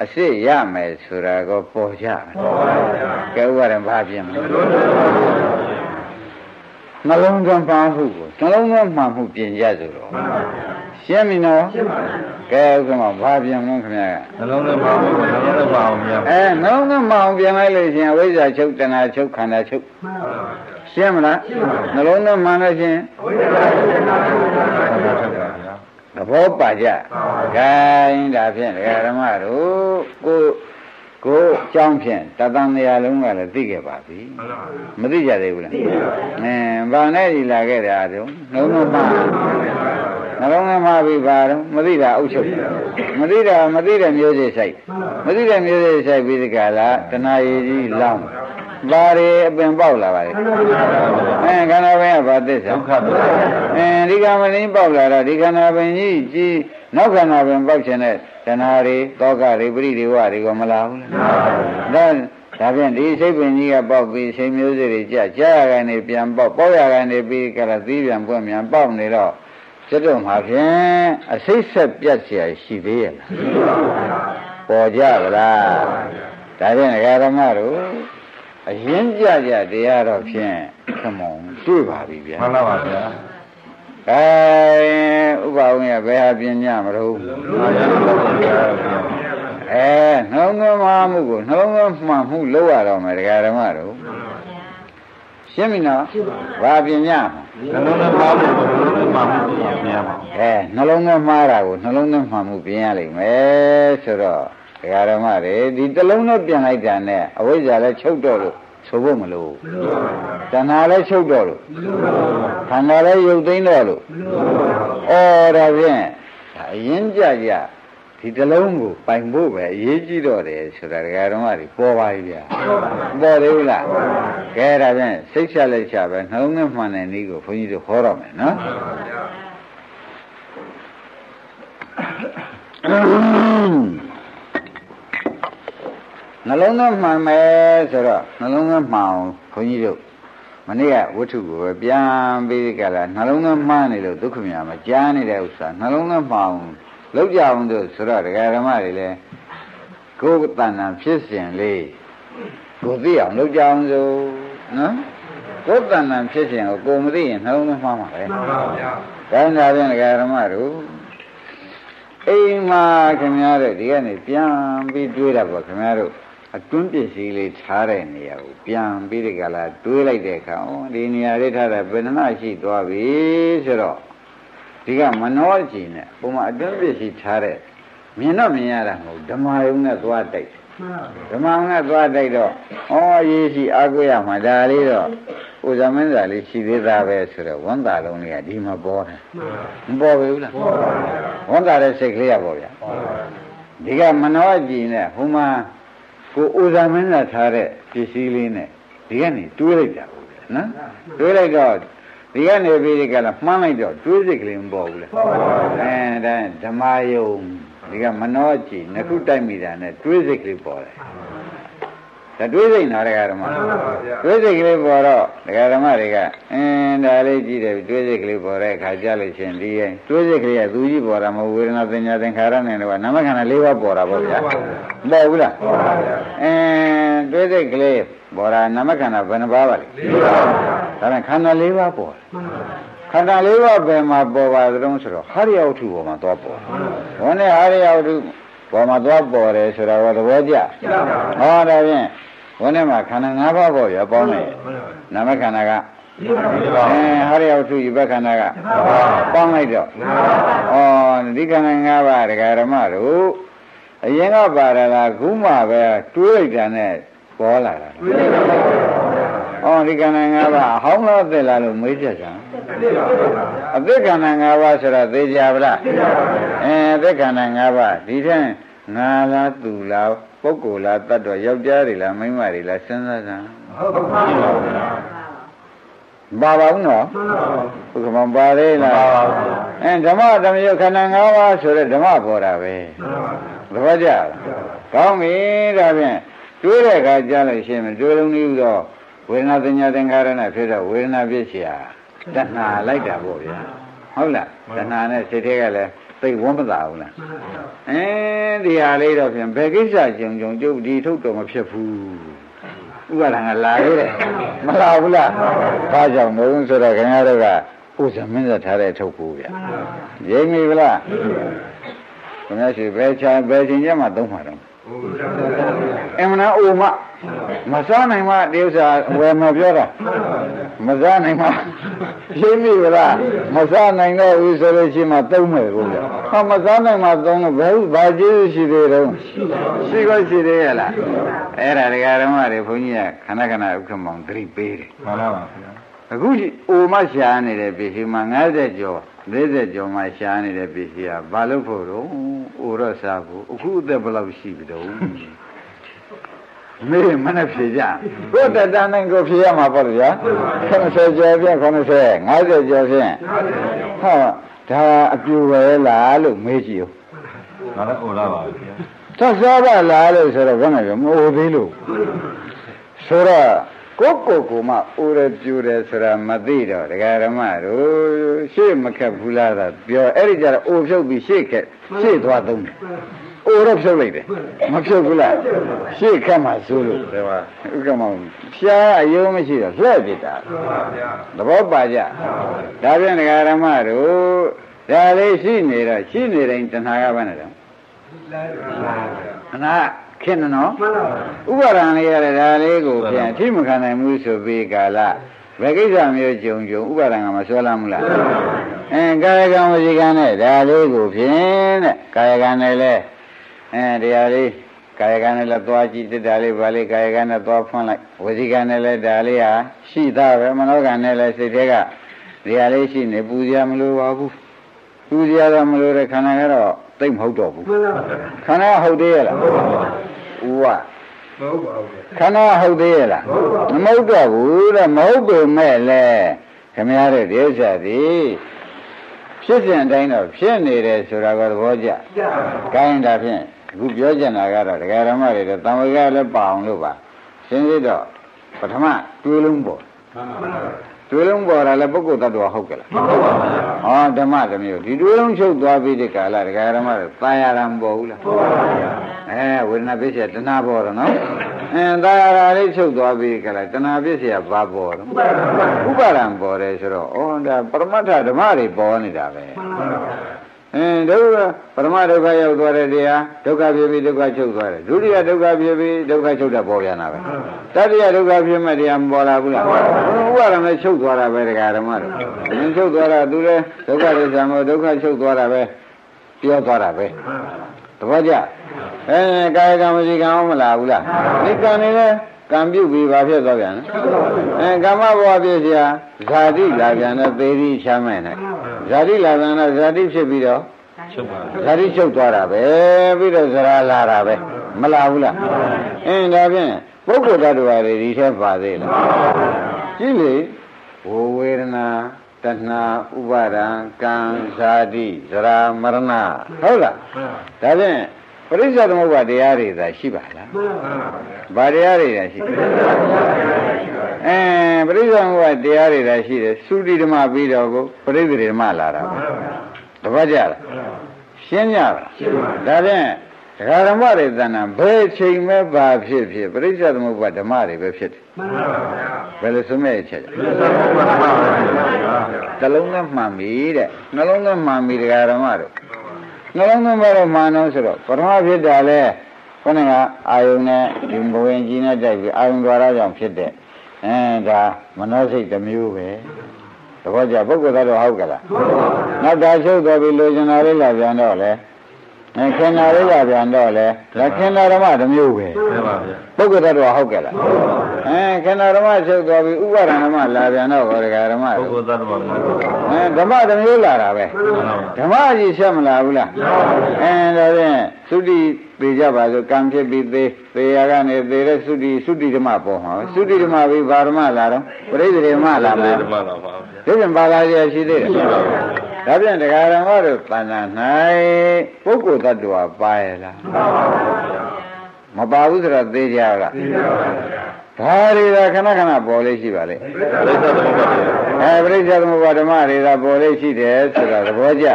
အစ်စ်ရမယ်ဆိုတာကိုပေါ်ကြမယ်ပေါ်ပါဗျာကဲဥပါဒံဘာပြင်မလဲ နှလုံးသွင်းပါမှုကိုနှလုံးသွင်းမှမှုပြင်ကြဆိုတော့ရှင်းပြီနော်ရှင်းပါပြီကဲဥက္ကမဘာပြင်မလို့ခင်ဗျားကနှလုံးသားပါဘူးနှလုံးသားပါအောင်များအဲနှလုံးသွင်းမှအောင်ပြင်လိုက်လို့ရှင်အဝိဇ္ဇာချုပ်တဏှာချုပ်ခန္ဓာချုပ်ရှင်းမလားနှလုံးသွင်းမှလို့ရှင်သဘောပါကြ။ခိုင်းဒါဖြင့်ဒကာဓမ္မတို့ကို ကိုအကြောင်းဖြင့်တသံတရားလုံးကလည်းသိခဲ့ပါပြီ။မသိကြသေးဘူးလား။အင်းဗာနဲ့ဒီလာခဲ့တာတုံးနှလုံးသွင်းမှနှလုံးသွင်းမှပြီပါတော့မသိတာအုပ်ချုပ်မသိတာမသိတဲ့မျိုးစိဆိုင်မသိတဲ့မျိုးစိဆိုင်ပြီးဒီကလာတဏှာရည်ကြီးလောင်းဘာတွေအပင်ပေါက်လာပါလေအဲခန္ဓာပင်ကဘာသစ္စာဒုက္ခပဲအဲဒီကမလင်းပေါက်လာတော့ဒီခန္ဓာပင်ကြီးကြီးနောက်ခန္ဓာပင်ပေါက်ခြင်းနဲ့ တဏှာတွေတောကတွေပရိဒီဝတွေကမလာဘူးလားဒါဒါဖြင့်ဒီစိတ်ပင်ကြီးကပေါက်ပြီးစိတ်မျိုးစိတွေကြကြာရကန်နေပြန်ပေါက်ပေါက်ရကန်နေပြီးကြတာသီးပြန်ပွင့်ပြန်ပေါက်နေတော့ကျွတ်တော့မှာဖြင့်အစိတ်ဆက်ပြတ်เสียရှိသေးရဲ့လားပေါ်ကြဗလားဒါဖြင့်ဒကာဓမ္မတို့အရင်ကြကြတရားတော့ဖြင့်ခမောင်တွေ့ပါပြီဗျာ မှန်လားပါဗျာ အဲဥပဝင်းရဘယ်ဟာပညာမလို့အာရတော့ပါဗျာအဲနှလုံးသွင်းမှမှုကိုနှလုံးသွင်းမှမှုလောက်ရတော့မယ်ဒကာဓမ္မတို့ရှင်းပြီနော်ဘာပညာနှလုံးသားပါဘူးနှလုံးသားပါဘူးပြန်များပါအဲနှလုံးသွင်းမှားတာကိုနှလုံးသွင်းမှမှုပြင်ရလိမ့်မယ်ဆိုတော့ဒကာဓမ္မတွေဒီတစ်လုံးနဲ့ပြန်လိုက်တာနဲ့အဝိဇ္ဇာလည်းချုပ်တော့လို့ ဆိုဖို့မလို့တဏှာလည်းချုပ်တော့လို့ခန္ဓာလည်းယုတ်သိမ်းတော့လို့ဩဒါဖြင့်ဒါအရင်ကြကြဒဒီတလုံးကိုပိုင်ဖို့ပဲအရေးကြီးတော့တယ်ဆိုတာဒကာတော်မတွေပေါ်ပါပြီဗျာပေါ်သေးဘူးလားကဲဒါဖြင့်စိတ်ဆက်လက်ချပဲနှလုံးသွင်းမှန်တဲ့နည်းကိုဘုန်းကြီးတို့ဟောတော့မယ်နော် နှလုံးသွင်းမှန်မယ်ဆိုတော့နှလုံးသွင်းမှန်အောင်ဘုန်းကြီးတို့မနေ့ကဝတ္ထုကိုပဲပြန်ပြီးကြလားနှလုံးသွင်းမှန်နေလို့ဒုက္ခမြာမကြားနေတဲ့ဥစ္စာနှလုံးသွင်းမှန်အောင်လောက်ကြအောင်တို့ဆိုတော့ဒကာဓမ္မတွေလည်းကိုယ်တဏ္ဍာဖြစ်စဉ်လေးကိုသိအောင်လောက်ကြအောင်ဆိုနော်ကိုယ်တဏ္ဍာဖြစ်စဉ်ကိုကိုမသိရင်နှလုံးသွင်းမှန်ပါပဲမှန်ပါဗျာဒါနဲ့ပြန်ဒကာဓမ္မတို့အိမ်မှာခင်ဗျားတို့ဒီကနေ့ပြန်ပြီးတွေးတာပေါ့ခင်ဗျားတို့ အတွင်းပစ္စည်းလေးထားတဲ့နေရာကိုပြန်ပြီးဒီကလာတွေးလိုက်တဲ့အခါဩဒီနေရာလေးထားတာဘယ်နှနာရှိသွားပြီဆိုတော့ဒီကမနောကြည်နဲ့ပုံမှန်အတွင်းပစ္စည်းထားတဲ့မြင်တော့မြင်ရတာမဟုတ်ဓမ္မယုံနဲ့သွားတိုက်ဓမ္မယုံနဲ့သွားတိုက်တော့ဩရေးရှိအာကိုရမှာဒါလေးတော့ဥဇမင်းသားလေးရှိသေးတာပဲဆိုတော့ဝန်တာလုံးလေးကဒီမှာပေါ်တယ်မပေါ်ဘူးလားဝန်တာတဲ့စိတ်ကလေးကပေါ်ဗျာဒီကမနောကြည်နဲ့ဟိုမှာ ကိုဥဇမင်းသားထားတဲ့ပစ္စည်းလေးနဲ့ဒီကနေတွေးလိုက်တာဟုတ်တယ်နော်တွေးလိုက်တော့ဒီကနေပြီးဒီကလာမှန်းလိုက်တော့တွေးစိတ်ကလေးမပေါ်ဘူးလေအဲဒါဓမ္မယုံဒီကမနောကြည်နှစ်ခုတိုက်မိတာနဲ့တွေးစိတ်ကလေးပေါ်တယ် ဒါတွေးစိတ်နာတရားဓမ္မတွေးစိတ်ကလေးပေါ်တော့တရားဓမ္မတွေကအင်းဒါလေးကြည့်တယ်တွေးစိတ်ကလေးပေါ်တဲ့အခါကြလို့ရှင်ဒီရဲ့တွေးစိတ်ကလေးကသူကြီးပေါ်တာမဟုတ်ဝေဒနာပညာသင်္ခါရနဲ့တော့နာမခန္ဓာ၄ပါးပေါ်တာပေါ့ဗျာမပေါ်ဘူးလားအင်းတွေးစိတ်ကလေးပေါ်တာနာမခန္ဓာဘယ်နှပါးပါလဲ၄ပါးဒါနဲ့ခန္ဓာ၄ပါးပေါ်တယ်ခန္ဓာ၄ပါးဘယ်မှာပေါ်ပါသလဲဆိုတော့ဟာရိယဝတ္ထုပေါ်မှာသွားပေါ်ဘုန်းနဲ့ဟာရိယဝတ္ထု ပေါ်မှာသွားပေါ်တယ်ဆိုတာကသဘောကျဟောဒါဖြင့်ဘုန်းနဲ့မှာခန္ဓာ၅ပါးပေါ်ရပေါင်းတယ်နာမခန္ဓာကအဲဟာရိယဝတ္ထုယူဘခန္ဓာကပေါင်းလိုက်တော့ဩဒီခန္ဓာ၅ပါးဒကာရမတို့အရင်ကပါရလားခုမှပဲတွေးလိုက်တာနဲ့ပေါ်လာတာ ဩဒီခန္ဓာ၅ပါးအဟောင်းလားသိလားလို့မေးချက်ကြံအသိခန္ဓာ၅ပါးဆိုတာသိကြပါလားအဲအသိခန္ဓာ၅ပါးဒီထက်ငါလားသူလားပုဂ္ဂိုလ်လားတတ်တော်ယောက်ျားတွေလားမိန်းမတွေလားစဉ်းစားစမ်းဟုတ်ပါဘူးပါပါဦးနော်ဘုရားမပါသေးလားအဲဓမ္မဓမ္မယခန္ဓာ၅ပါးဆိုတဲ့ဓမ္မပေါ်တာပဲသဘောကျလားကောင်းပြီဒါဖြင့်တွေးတဲ့အခါကြားလို့ရှိရင်တွေးလုံးနေပြီးတော့ ဝေဒနာတင်ညာသင်္ခါရနဲ့ဖြစ်တော့ဝေဒနာဖြစ်ချရာတဏှာလိုက်တာပေါ့ဗျာဟုတ်လားတဏှာနဲ့စိတ်ထဲကလည်းသိဝမ်းမသာဘူးလားအင်းဒီဟာလေးတော့ဖြင့်ဘယ်ကိစ္စကြုံကြုံကျုပ်ဒီထုတ်တော့မဖြစ်ဘူးဥပါဒံကလာခဲ့တယ်မလာဘူးလားဘာကြောင့်မလို့ဆိုတော့ခင်ဗျားတို့ကဥစ္စာမင်းသက်ထားတဲ့ထုတ်ကိုဗျာရိမ့်ပြီလားခင်ဗျားရှိဘယ်ချာဘယ်ချိန်ကျမှသုံးမှာတော့ အမှန်တော့အိုမမစားနိုင်မှဒီဥစ္စာဝယ်မပြောတာမစားနိုင်မှရှင်းပြီလားမစားနိုင်တော့ဘူးဆိုလို့ရှိမှသုံးမယ်ကိုဗျဟာမစားနိုင်မှသုံးလို့ဘယ်ဘာကျေးဇူးရှိသေးတုံးရှိကိုရှိသေးရဲ့လားအဲ့ဒါဒကာဓမ္မတွေဘုန်းကြီးကခဏခဏဥက္ကမောင်သတိပေးတယ်မှန်ပါပါဗျာ အခုအိုမရှားနေတဲ့ပစ္စည်းမှာ90ကျော်40ကျော်မှရှားနေတဲ့ပစ္စည်းကဘာလို့ဖို့တော့အိုရော့စားဖို့အခုအသက်ဘယ်လောက်ရှိပြီတော့မေးမနဲ့ဖြေကြကိုတတန်းနိုင်ကိုဖြေရမှာပေါ့ဗျာ80ကျော်ပြ90 50ကျော်ဖြင့်ဟောဒါအပြူပဲလားလို့မေးကြည့်ဦးငါလည်းအိုလာပါဗျာသတ်စားပါလားလို့ဆိုတော့ဘယ်နဲ့ပြောမအိုသေးလို့ဆိုတော့ ကိုယ်ကိုယ်ကိုမှအိုရပြူတယ်ဆိုတာမသိတော့ဒကာရမတို့ရှေ့မခက်ဘူးလားသာပြောအဲ့ဒီကြတော့အိုဖြုတ်ပြီးရှေ့ခက်ရှေ့သွားသုံးတယ်အိုတော့ဖြုတ်လိုက်တယ်မဖြုတ်ဘူးလားရှေ့ခက်မှဆိုလို့ဒီမှာဥက္ကမောဖျားအယုံမရှိတော့လှဲ့ပြတာသဘောပါကြဒါပြန်ဒကာရမတို့ဒါလေးရှိနေတော့ရှိနေတိုင်းတဏှာကဘာနဲ့တော့အနာ ခင်နော်ဥပါဒံလေးရတယ်ဒါလေးကိုပြန်အထိမခံနိုင်ဘူးဆိုပြီးကာလဘယ်ကိစ္စမျိုးကြုံကြုံဥပါဒံကမဆွဲလာမှုလားအဲကာယကံဝစီကံနဲ့ဒါလေးကိုဖြင့်တဲ့ကာယကံနဲ့လဲအဲတရားလေးကာယကံနဲ့လည်းသွားကြည့်တက်တာလေးဗာလေးကာယကံနဲ့သွားဖွင့်လိုက်ဝစီကံနဲ့လည်းဒါလေးဟာရှိသားပဲမနောကံနဲ့လည်းစိတ်ထဲကတရားလေးရှိနေပူဇော်မလိုပါဘူးပူဇော်တော့မလိုတဲ့ခန္ဓာကတော့သိမ့်မဟုတ်တော့ဘူးခန္ဓာဟုတ်သေးရဲ့လား ဥဝမဟုတ်ပါဘူးခန္ဓာဟုတ်သေးရဲ့လားမဟုတ်တော့ဘူးတဲ့မဟုတ်ပေမဲ့လဲခင်ဗျားတို့ဒီဥစ္စာဒီဖြစ်စဉ်အတိုင်းတော့ဖြစ်နေတယ်ဆိုတာကသဘောကျ။ကိုင်းတာဖြင့်အခုပြောချင်တာကတော့ဒကာရမတွေတော့တံဝေကလည်းပါအောင်လို့ပါ။ရှင်းစစ်တော့ပထမတွေးလုံးပေါ် တွေးလုံးပေါ်တာလည်းပုဂ္ဂိုလ်တ attva ဟုတ်ကဲ့လား။ဟောဓမ္မတစ်မျိုးဒီတွေးလုံးချုပ်သွားပြီးဒီကာလဒကာရမတွေตายရတာမပေါ်ဘူးလား။အဲဝေဒနာပစ္စယတဏှာပေါ်တော့နော်။အင်းตายရတာလေးချုပ်သွားပြီးကလားတဏှာပစ္စယဘာပေါ်တော့ဥပါဒံပေါ်တယ်ဆိုတော့ဩဒါပရမတ္ထဓမ္မတွေပေါ်နေတာပဲ။ အင်းဒုက္ခပရမဒုက္ခရောက်သွားတဲ့တရားဒုက္ခဖြစ်ပြီးဒုက္ခချုပ်သွားတယ်ဒုတိယဒုက္ခဖြစ်ပြီးဒုက္ခချုပ်တာပေါ်ပြန်တာပဲတတိယဒုက္ခဖြစ်မဲ့တရားမပေါ်လာဘူးလားဥပါဒံလည်းချုပ်သွားတာပဲတရားဓမ္မတို့မင်းချုပ်သွားတာသူလည်းဒုက္ခတွေဆံမို့ဒုက္ခချုပ်သွားတာပဲပြောသွားတာပဲသဘောကျအဲကာယကံမစီကံအောင်မလာဘူးလားဒီကံနေလဲ ကံပြုတ်ပြီးဘာဖြစ်သွားပြန်လဲအဲကမ္မဘဝပြည့်စရာဇာတိလာပြန်တဲ့သေဒီချမ်းမဲ့နဲ့ဇာတိလာပြန်တော့ဇာတိဖြစ်ပြီးတော့ချုပ်ပါဓာတိချုပ်သွားတာပဲပြီးတော့ဇရာလာတာပဲမလာဘူးလားအင်းဒါဖြင့်ပုဂ္ဂိုလ်တ attva တွေဒီထဲပါသေးလားကြည့်လေဝဝေဒနာတဏှာဥပါဒံကံဇာတိဇရာမရဏဟုတ်လားဒါဖြင့် ပရိစ္ဆေသမုပ္ပါတရားတွေသာရှိပါလားဘာတရားတွေသာရှိအဲပရိစ္ဆေသမုပ္ပါတရားတွေသာရှိတယ်သုတိဓမ္မပြီးတော့ကိုပရိစ္ဆေဓမ္မလာတာပဲတပတ်ကြလားရှင်းကြလားဒါဖြင့်ဒကာဓမ္မတွေတဏ္ဍဘယ်ချိန်မဲ့ဘာဖြစ်ဖြစ်ပရိစ္ဆေသမုပ္ပါဓမ္မတွေပဲဖြစ်တယ်ဘယ်လိုစမဲ့ချက်လဲတလုံးနဲ့မှန်ပြီတဲ့နှလုံးနဲ့မှန်ပြီဒကာဓမ္မတို့ နှလုံးသွင်းမဲ့တော့မှန်တော့ဆိုတော့ပထမဖြစ်တာလဲခொနကအာယုန်နဲ့ဒီဘဝင်ကြီးနဲ့တိုက်ပြီးအာယုန်ద్వారాကြောင့်ဖြစ်တဲ့အဲဒါမနောစိတ်တစ်မျိုးပဲတဘောကြပုဂ္ဂိုလ်သားတော့ဟုတ်ကလားနောက်ဒါချုပ်တော်ပြီလိုချင်တာလေးလာပြန်တော့လေ အဲခင်တာလေးလာပြန်တော့လေလက်ခင်တာဓမ္မတစ်မျိုးပဲမှန်ပါဗျာပုဂ္ဂိုလ်သားတော့ဟုတ်ကလားအဲခင်တာဓမ္မချုပ်တော်ပြီဥပါဒဏဓမ္မလာပြန်တော့ဘောဒကာဓမ္မပုဂ္ဂိုတို့လ်သတ္တဝါမျိုးအဲဓမ္မတစ်မျိုးလာတာပဲဓမ္မကြီးဆက်မလာဘူးလားအဲဒါဖြင့် သုတိပေကြပါဆိုကံဖြစ်ပြီးသေးသေရကနေသေတဲ့သုတိသုတိဓမ္မပေါ်မှာသုတိဓမ္မပြီးဘာဓမ္မလာတော့ပရိသေဓမ္မလာမယ်ဓမ္မလာပါဗျာဒီပြန်ပါလာရရှိသေးတယ်ဒါပြန်တရားဓမ္မတို့တဏ္ဍာ၌ပုဂ္ဂိုလ်တ attva ပါရဲ့လားမပါဘူးဆိုတော့သိကြလား ဒါတွေကခဏခဏပေါ်လေးရှိပါလေပရိစ္ဆေသမုပ္ပါတရားအဲပရိစ္ဆေသမုပ္ပါဓမ္မတွေကပေါ်လေးရှိတယ်ဆိုတာသဘောကျ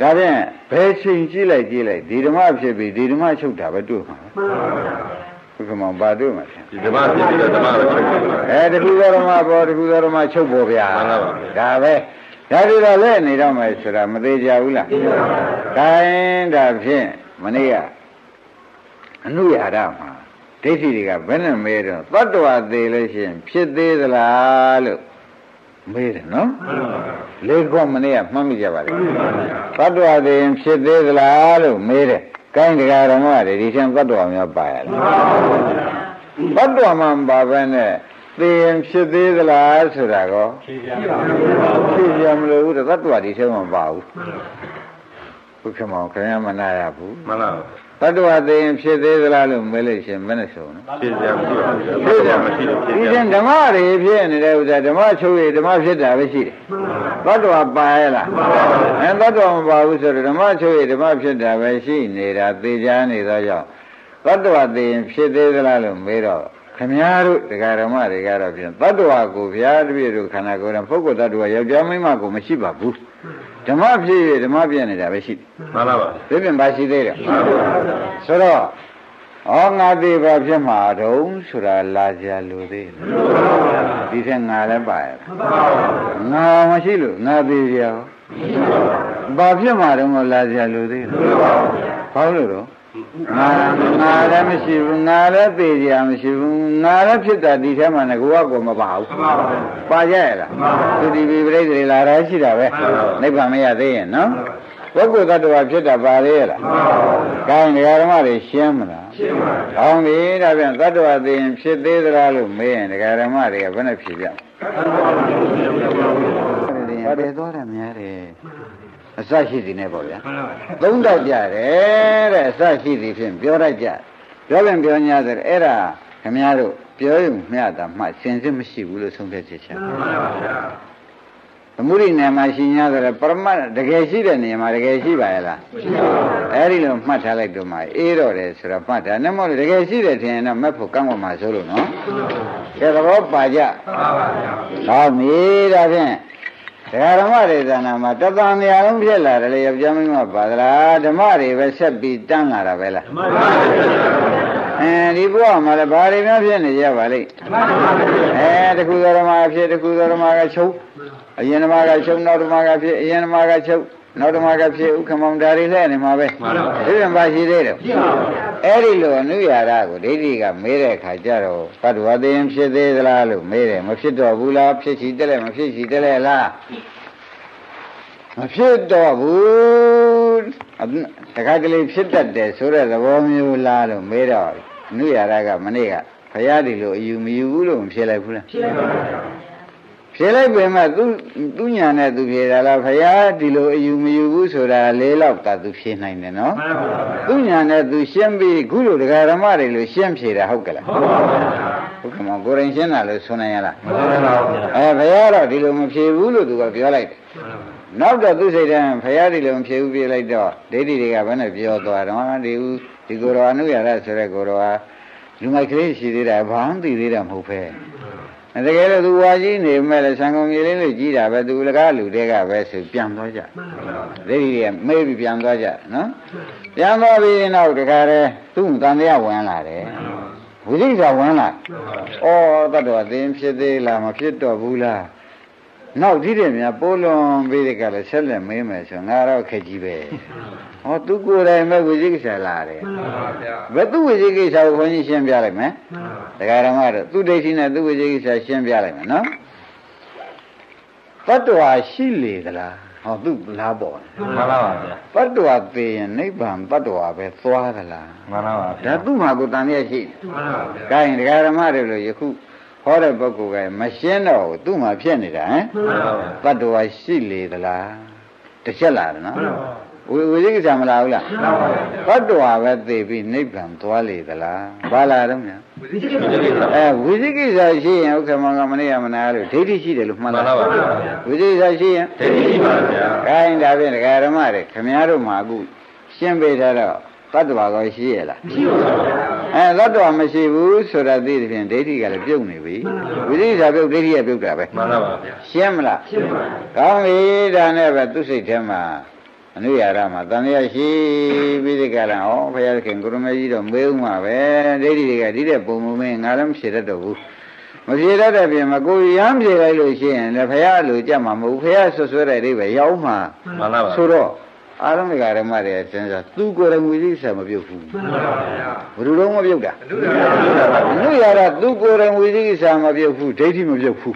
ဒါဖြင့်ဘယ်ချိန်ကြည့်လိုက်ကြည့်လိုက်ဒီဓမ္မဖြစ်ပြီးဒီဓမ္မချုပ်တာပဲတွေ့မှာဘုက္ကမောဘာတွေ့မှာလဲဒီဓမ္မဖြစ်ပြီးတော့ဓမ္မတော့ချုပ်ပါလားအဲတခုသောဓမ္မပေါ်တခုသောဓမ္မချုပ်ပေါ်ဗျာမှန်ပါပါဒါပဲဒါတွေတော့လဲနေတော့မယ်ဆိုတာမသေးကြဘူးလားဒါရင်ဒါဖြင့်မနေ့ကအနုရဒမှာ ဒိဋ္ဌိတွေကဘယ်နဲ့မဲတော့သတ္တဝါသေးလို့ရှိရင်ဖြစ်သေးသလားလို့မေးတယ်နော်လေးခေါမနေ့ကမှတ်မိကြပါလေသတ္တဝါသေးရင်ဖြစ်သေးသလားလို့မေးတယ်ကိုင်းတရားဓမ္မတွေဒီချင်းသတ္တဝါများပါရလားသတ္တဝါမှမပါဘဲနဲ့သေရင်ဖြစ်သေးသလားဆိုတာကောဖြစ်ရမလို့သတ္တဝါဒီချင်းမပါဘူးဘုရားမောင်ခင်ဗျာမနာရဘူးမှန်လား တတ္တဝသိရင်ဖြစ်သေးသလားလို့မေးလို့ရှင်မနဲ့ဆုံးနော်ဖြစ်ကြမရှိပါဘူးဖြစ်ကြမရှိလို့ဖြစ်ဒီကြရင်ဓမ္မတွေဖြစ်နေတဲ့ဥစ္စာဓမ္မချုပ်ရဓမ္မဖြစ်တာပဲရှိတယ်တတ္တဝပါရဲ့လားအဲတတ္တဝမပါဘူးဆိုတော့ဓမ္မချုပ်ရဓမ္မဖြစ်တာပဲရှိနေတာသေချာနေသောကြောင့်တတ္တဝသိရင်ဖြစ်သေးသလားလို့မေးတော့ခမည်းတော်ဒကာဓမ္မတွေကတော့ဖြင့်တတ္တဝကိုဘုရားတပည့်တို့ခန္ဓာကိုယ်နဲ့ပုဂ္ဂိုလ်တ attva ယောက်ျားမိန်းမကိုမရှိပါဘူး ဓမ္မဖြစ်ရဓမ္မပြည့်နေတာပဲရှိတယ်မှန်လားပါဒီပြင်ပါရှိသေးတယ်ဆိုတော့ဩငါသေးပါဖြစ်မှာတုံးဆိုတာလာကြလို့သေးတယ်ဒီထက်ငါလည်းပါရဲ့ငါမရှိလို့ငါသေးကြရောဘာဖြစ်မှာတုံးကိုလာကြလို့သေးတယ်ဘာလို့တော့ ငါငါလည်းမရှိဘူးငါလည်းသေးကြမရှိဘူးငါလည်းဖြစ်တာဒီထဲမှာငကူကကိုမပါဘူးပါကြရလားသူဒီပြိပရိသေလာတာရှိတာပဲနိဗ္ဗာန်မရသေးရင်နော်ပုဂ္ဂိုလ်တ attva ဖြစ်တာပါလေလားမှန်ပါဘူး။ကိုင်းတရားဓမ္မတွေရှင်းမလားရှင်းပါဘူး။ကောင်းပြီဒါပြန်တ attva သိရင်ဖြစ်သေးသလားလို့မေးရင်တရားဓမ္မတွေကဘယ်နဲ့ဖြေကြလဲ။ဘာတွေသွားတယ်များတယ်။ အအစရှိသည်နဲ့ပေါ့ဗျာသုံးတော့ကြတယ်တဲ့အစရှိသည်ဖြင့်ပြောတတ်ကြပြောပြန်ပြော냐ဆိုအဲ့ဒါခင်ဗျားတို့ပြောရင်မျှတာမှစင်စစ်မရှိဘူးလို့ဆုံးဖြတ်ချက်ချသမုဒိနယ်မှာရှင်냐ဆိုတော့ပရမတ်တကယ်ရှိတဲ့နေရာမှာတကယ်ရှိပါရဲ့လားအဲ့ဒီလိုမှတ်ထားလိုက်တော့မှအေးတော့တယ်ဆိုတော့မှတ်တာနဲ့မဟုတ်လို့တကယ်ရှိတယ်ထင်ရင်တော့မက်ဖို့ကန့်ကွက်မှာဆိုလို့နော်ကဲသဘောပါကြပါပါဗျာဟောမီဒါဖြင့် ဒကာဓမ္မတွေဇာနာမှာတသံနေရာလုံးဖြစ်လာတယ်လေယောက်ျားမင်းမပါသလားဓမ္မတွေပဲဆက်ပြီးတန်းလာတာပဲလားဓမ္မပါပါအဲဒီဘုရားမှာလည်းဘာတွေများဖြစ်နေကြပါလိမ့်အဲတခုသောဓမ္မဖြစ်တခုသောဓမ္မကချုပ်အရင်ဓမ္မကချုပ်နောက်ဓမ္မကဖြစ်အရင်ဓမ္မကချုပ် နောက်ဓမ္မကဖြစ်ဥက္ကမောင်ဒါတွေလည်းနေမှာပဲမှန်ပါပါဒီပြန်ပါရှိသေးတယ်အဲ့ဒီလိုအနုရာရကိုဒိဋ္ဌိကမေးတဲ့အခါကျတော့ဘတ်ဝသင်ဖြစ်သေးသလားလို့မေးတယ်မဖြစ်တော့ဘူးလားဖြစ်ချီတက်လဲမဖြစ်ချီတက်လဲလားမဖြစ်တော့ဘူးတခါကလေးဖြစ်တတ်တယ်ဆိုတဲ့သဘောမျိုးလားလို့မေးတော့အနုရာရကမနေ့ကဖရာဒီလိုအယူမယူဘူးလို့မဖြစ်လိုက်ဘူးလားဖြစ်ပါပါ ဖြေလိုက်ပေမဲ့သူသူညာနဲ့သူဖြေတာလားဖရာဒီလိုအယူမယူဘူးဆိုတာလေးတော့ကသူဖြေနိုင်တယ်နော်မှန်ပါပါသူညာနဲ့သူရှင်းပြီးခုလိုဒကာဓမ္မတွေလိုရှင်းဖြေတာဟုတ်ကလားဟုတ်ပါပါဟုတ်ကဲ့မကိုရင်ရှင်းတာလို့ဆိုနိုင်ရလားမဆိုနိုင်ပါဘူးအဲဖရာတော့ဒီလိုမဖြေဘူးလို့သူကပြောလိုက်တယ်နောက်တော့သူစိတ်ထဲဖရာဒီလိုမဖြေဘူးပြေးလိုက်တော့ဒိဋ္ဌိတွေကဘယ်နဲ့ပြောသွားတော့ဒီဒီကိုယ်တော်အနုရရဆိုတဲ့ကိုယ်တော်ဟာလူမိုက်ကလေးရှိသေးတာဘာမှသိသေးတာမဟုတ်ပဲ တကယ်လို့သူဝါကြီးနေမဲ့လေဆံကုန်ကြီးလေးလေးကြီးတာပဲသူလကားလူတွေကပဲဆိုပြန်သွားကြဒိဋ္ဌိတွေကမေးပြီးပြန်သွားကြနော်ပြန်သွားပြီးနောက်တခါတည်းသူ့တန်တရားဝင်လာတယ်ဝိသိကဝင်လာဩတတ်တော်အသင်ဖြစ်သေးလားမဖြစ်တော့ဘူးလား နောက်ဒီတဲ့များပိုးလွန်ပြီးတဲ့ကလည်းဆက်လက်မေးမယ်ဆိုငါတော့ခက်ကြီးပဲဟောသူကိုယ်တိုင်ပဲဝိသိကိစ္စလာတယ်မှန်ပါဗျာဘယ်သူဝိသိကိစ္စကိုခွန်ကြီးရှင်းပြလိုက်မယ်မှန်ပါတရားဓမ္မတော့သူဒိဋ္ဌိနဲ့သူဝိသိကိစ္စရှင်းပြလိုက်မယ်နော်တတ္တဝါရှိလေသလားဟောသူလားပေါ့မှန်ပါပါဗျာတတ္တဝါသိရင်နိဗ္ဗာန်တတ္တဝါပဲသွားသလားမှန်ပါပါဗျာဒါသူ့မှာကိုတန်ရရှိမှန်ပါပါဗျာ gain တရားဓမ္မတွေလို့ယခု ဟောတဲ့ပုဂ္ဂိုလ်ကမရှင်းတော့ဘူးသူ့မှာဖြစ်နေတာဟမ်မှန်ပါပါတတ္တဝါရှိလေသလားတစ်ချက်လာတယ်နော်မှန်ပါပါဝိဝိသိကိစ္စမလာဘူးလားမှန်ပါပါတတ္တဝါပဲသိပြီးနိဗ္ဗာန်သွားလေသလားဘာလာတော့များဝိသိကိစ္စအဲဝိသိကိစ္စရှိရင်ဥက္ကမောကမနေ့ကမနာလို့ဒိဋ္ဌိရှိတယ်လို့မှန်လားမှန်ပါပါဝိသိကိစ္စရှိရင်ဒိဋ္ဌိရှိပါဗျာခိုင်းဒါဖြင့်ဒကာဓမ္မတွေခမည်းတော်မှာအခုရှင်းပေးထားတော့ တတ္တဝါကောရှိရဲ့လားရှိပါပါအဲတတ္တဝါမရှိဘူးဆိုတာသိတဲ့ဖြင့်ဒိဋ္ဌိကလည်းပြုတ်နေပြီဝိသိကိစ္စပြုတ်ဒိဋ္ဌိကပြုတ်တာပဲမှန်ပါပါဗျာရှင်းမလားရှင်းပါကောင်းပြီဒါနဲ့ပဲသူစိတ်ထဲမှာအနုရာရမှာတန်ရရှိပြီးဒီကရံဩဘုရားခင်ကိုရမကြီးတော့မေးဦးမှာပဲဒိဋ္ဌိတွေကဒီတဲ့ပုံမမင်းငါလည်းမဖြေတတ်တော့ဘူးမဖြေတတ်တဲ့ပြင်မှာကိုရမ်းဖြေလိုက်လို့ရှိရင်လည်းဘုရားလိုကြက်မှာမဟုတ်ဘုရားဆွဆွဲတဲ့အိဗယ်ရောက်မှာမှန်ပါပါဆိုတော့ အာရမိကရမတွေစဉ်းစားသူကိုယ်တိုင်ဝိသိကိစ္စမပြုတ်ဘူးမှန်ပါဗျာဘယ်လိုတော့မပြုတ်တာအနုရာရသူကိုယ်တိုင်ဝိသိကိစ္စမပြုတ်ဘူးဒိဋ္ဌိမပြုတ်ဘူး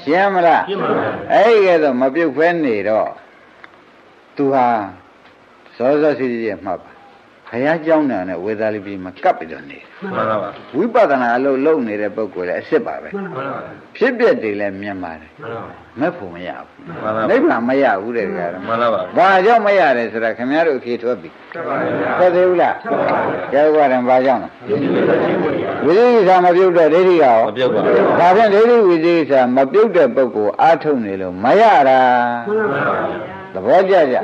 ရှင်းမလားရှင်းပါဗျာအဲ့ဒီကဲတော့မပြုတ်ဖဲနေတော့သူဟာစောစောစီစီရဲ့မှတ်ပါ ဘုရားကြောင်းတာနဲ့ဝေသာလိပိမကပ်ပြီးတော့နေမှန်ပါပါဝိပဿနာအလုပ်လုပ်နေတဲ့ပုဂ္ဂိုလ်လည်းအစ်စ်ပါပဲမှန်ပါပါဖြစ်ပျက်တွေလည်းမြင်ပါတယ်မှန်ပါပါမက်ဖို့မရဘူးမှန်ပါပါနိဗ္ဗာန်မရဘူးတဲ့ဗျာမှန်ပါပါဘာကြောင့်မရတယ်ဆိုတာခင်ဗျားတို့ဖြေထွက်ပြီမှန်ပါပါသက်သေးဘူးလားမှန်ပါပါကျောက်ကရင်ဘာကြောင့်လဲဝိသေကိစ္စမပြုတ်တော့ဒိဋ္ဌိကရောမပြုတ်ပါဘူးဒါဖြင့်ဒိဋ္ဌိဝိသေကိစ္စမပြုတ်တဲ့ပုဂ္ဂိုလ်အာထုံနေလို့မရတာမှန်ပါပါ ဘောကျကြ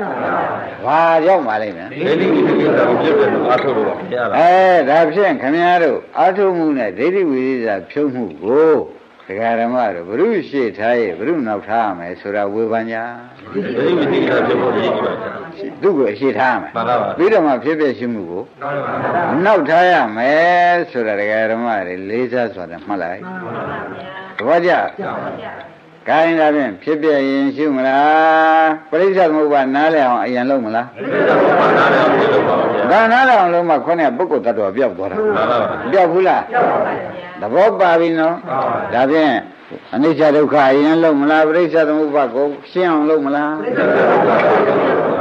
ဘာကြောင့်ပါလိမ့်မယ်ဒိဋ္ဌိဝိသေကိစ္စကိုပြည့်တယ်လို့အာထုတ်လို့ပါဘုရားအဲဒါဖြင့်ခင်ဗျားတို့အာထုတ်မှုနဲ့ဒိဋ္ဌိဝိသေကိစ္စဖြုံးမှုကိုဒကာဓမ္မတို့ဘုရုရှိထားရဲ့ဘုရုနောက်ထားရမယ်ဆိုတာဝေဖန်ညာဒိဋ္ဌိဝိသေကိစ္စဖြုံးဖို့ရည်ကြီးပါဗျာသူ့ကိုအရှိထားရမယ်မှန်ပါပါပြီးတော့မှဖြစ်ဖြစ်ရှိမှုကိုနောက်ထားရမယ်ဆိုတာဒကာဓမ္မတွေလေးစားစွာနဲ့မှတ်လိုက်မှန်ပါပါသဘောကျ ကိုင်းဒါဖြင့်ဖြစ်ပြရင်ရှုမလားပရိစ္ဆေသမုပ္ပါနားလည်အောင်အရင်လုံးမလားပရိစ္ဆေသမုပ္ပါနားလည်အောင်လုပ်ပါဗျာဒါနားလည်အောင်လုံးမှခေါင်းကပုဂ္ဂိုလ်တ attva ပြောက်သွားတာမှန်ပါပါပြောက်ဘူးလားပြောက်ပါပါသဘောပါပြီနော်ဒါဖြင့်အနိစ္စဒုက္ခအရင်လုံးမလားပရိစ္ဆေသမုပ္ပါကိုရှင်းအောင်လုံးမလားအဲမ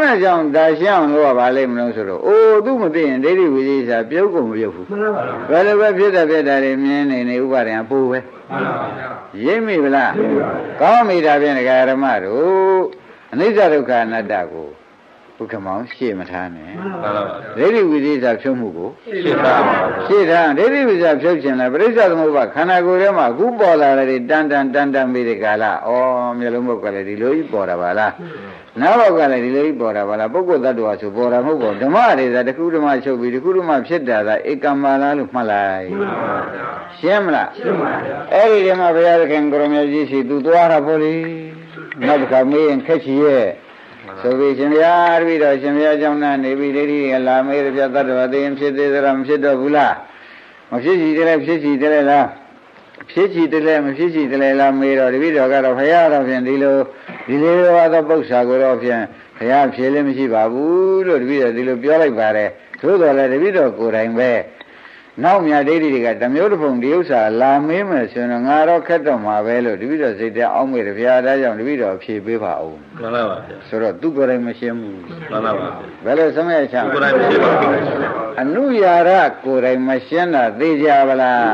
မကြောင့်ဒါရှင်းအောင်လုပ်ရပါလိမ့်မလို့ဆိုတော့အိုးသူမသိရင်ဒိဋ္ဌိဝိသေသပြုတ်ကုန်မပြုတ်ဘူးမှန်ပါပါဘယ်လိုပဲဖြစ်တဲ့ဖြစ်တာတွေမြင်နေနေဥပါဒံအပူပဲမှန်ပါဗျာရိပ်မိဗလားကောင်းမိတာဖြင့်ဒကာရမတို့အနိစ္စဒုက္ခအနတ္တကို ဘုခမောင်ရှေ့မထားနဲ့မှန်ပါပါဒိဋ္ဌိဝိသေသဖြုတ်မှုကိုရှင်းသားပါရှေ့ထားဒိဋ္ဌိဝိသေသဖြုတ်ခြင်းလဲပရိစ္ဆသမုပ္ပါခန္ဓာကိုယ်ထဲမှာအခုပေါ်လာတဲ့တန်တန်တန်တန်ပြီးတဲ့ကာလဩမျိုးလုံးဘုတ်ကလည်းဒီလိုကြီးပေါ်တာပါလားနောက်ဘုတ်ကလည်းဒီလိုကြီးပေါ်တာပါလားပုဂ္ဂိုလ်တ attva ဆိုပေါ်တာမဟုတ်ပါဘူးဓမ္မတွေသာတစ်ခုဓမ္မချုပ်ပြီးတစ်ခုဓမ္မဖြစ်တာသာဧကမ္မာလားလို့မှတ်လိုက်ရှင်းမလားရှင်းပါအဲ့ဒီတည်းမှာဘုရားသခင်ကိုရမကြီးရှိသူသွားတာပေါ့လေနောက်တစ်ခါမေးရင်ခက်ချီရဲ့ ဆိုပြီးရှင်ဘုရားတပည့်တော်ရှင်ဘုရားကြောင့်နာနေပြီဒိဋ္ဌိကလာမေးတဲ့ပြတ်တ္တဝသိရင်ဖြစ်သေးသလားမဖြစ်တော့ဘူးလားမဖြစ်ချီတယ်လည်းဖြစ်ချီတယ်လည်းလားဖြစ်ချီတယ်လည်းမဖြစ်ချီတယ်လည်းလားမေးတော့တပည့်တော်ကတော့ဘုရားတော်ဖြင့်ဒီလိုဒီလိုသောပု္ပ္ပာကိုတော့ဖြင့်ဘုရားဖြေလည်းမရှိပါဘူးလို့တပည့်တော်ဒီလိုပြောလိုက်ပါတယ်သို့တော်လည်းတပည့်တော်ကိုယ်တိုင်ပဲ နောက်မြတ်ဒိဋ္ဌိတွေကဓမျိုးတစ်ပုံဒီဥစ္စာလာမေးမယ်ဆိုရင်တော့ငါတော့ခက်တော့မှာပဲလို့တပည့်တော်စိတ်ထဲအောက်မေ့တယ်ဘုရားဒါကြောင့်တပည့်တော်ဖြေပေးပါဦးမှန်ပါပါဗျာဆိုတော့သူကိုယ်တိုင်မရှင်းဘူးမှန်ပါပါဘယ်လိုဆုံးရချမ်းကိုယ်တိုင်မရှိပါဘူးအနုယာရကိုယ်တိုင်မရှင်းတာသိကြပါလား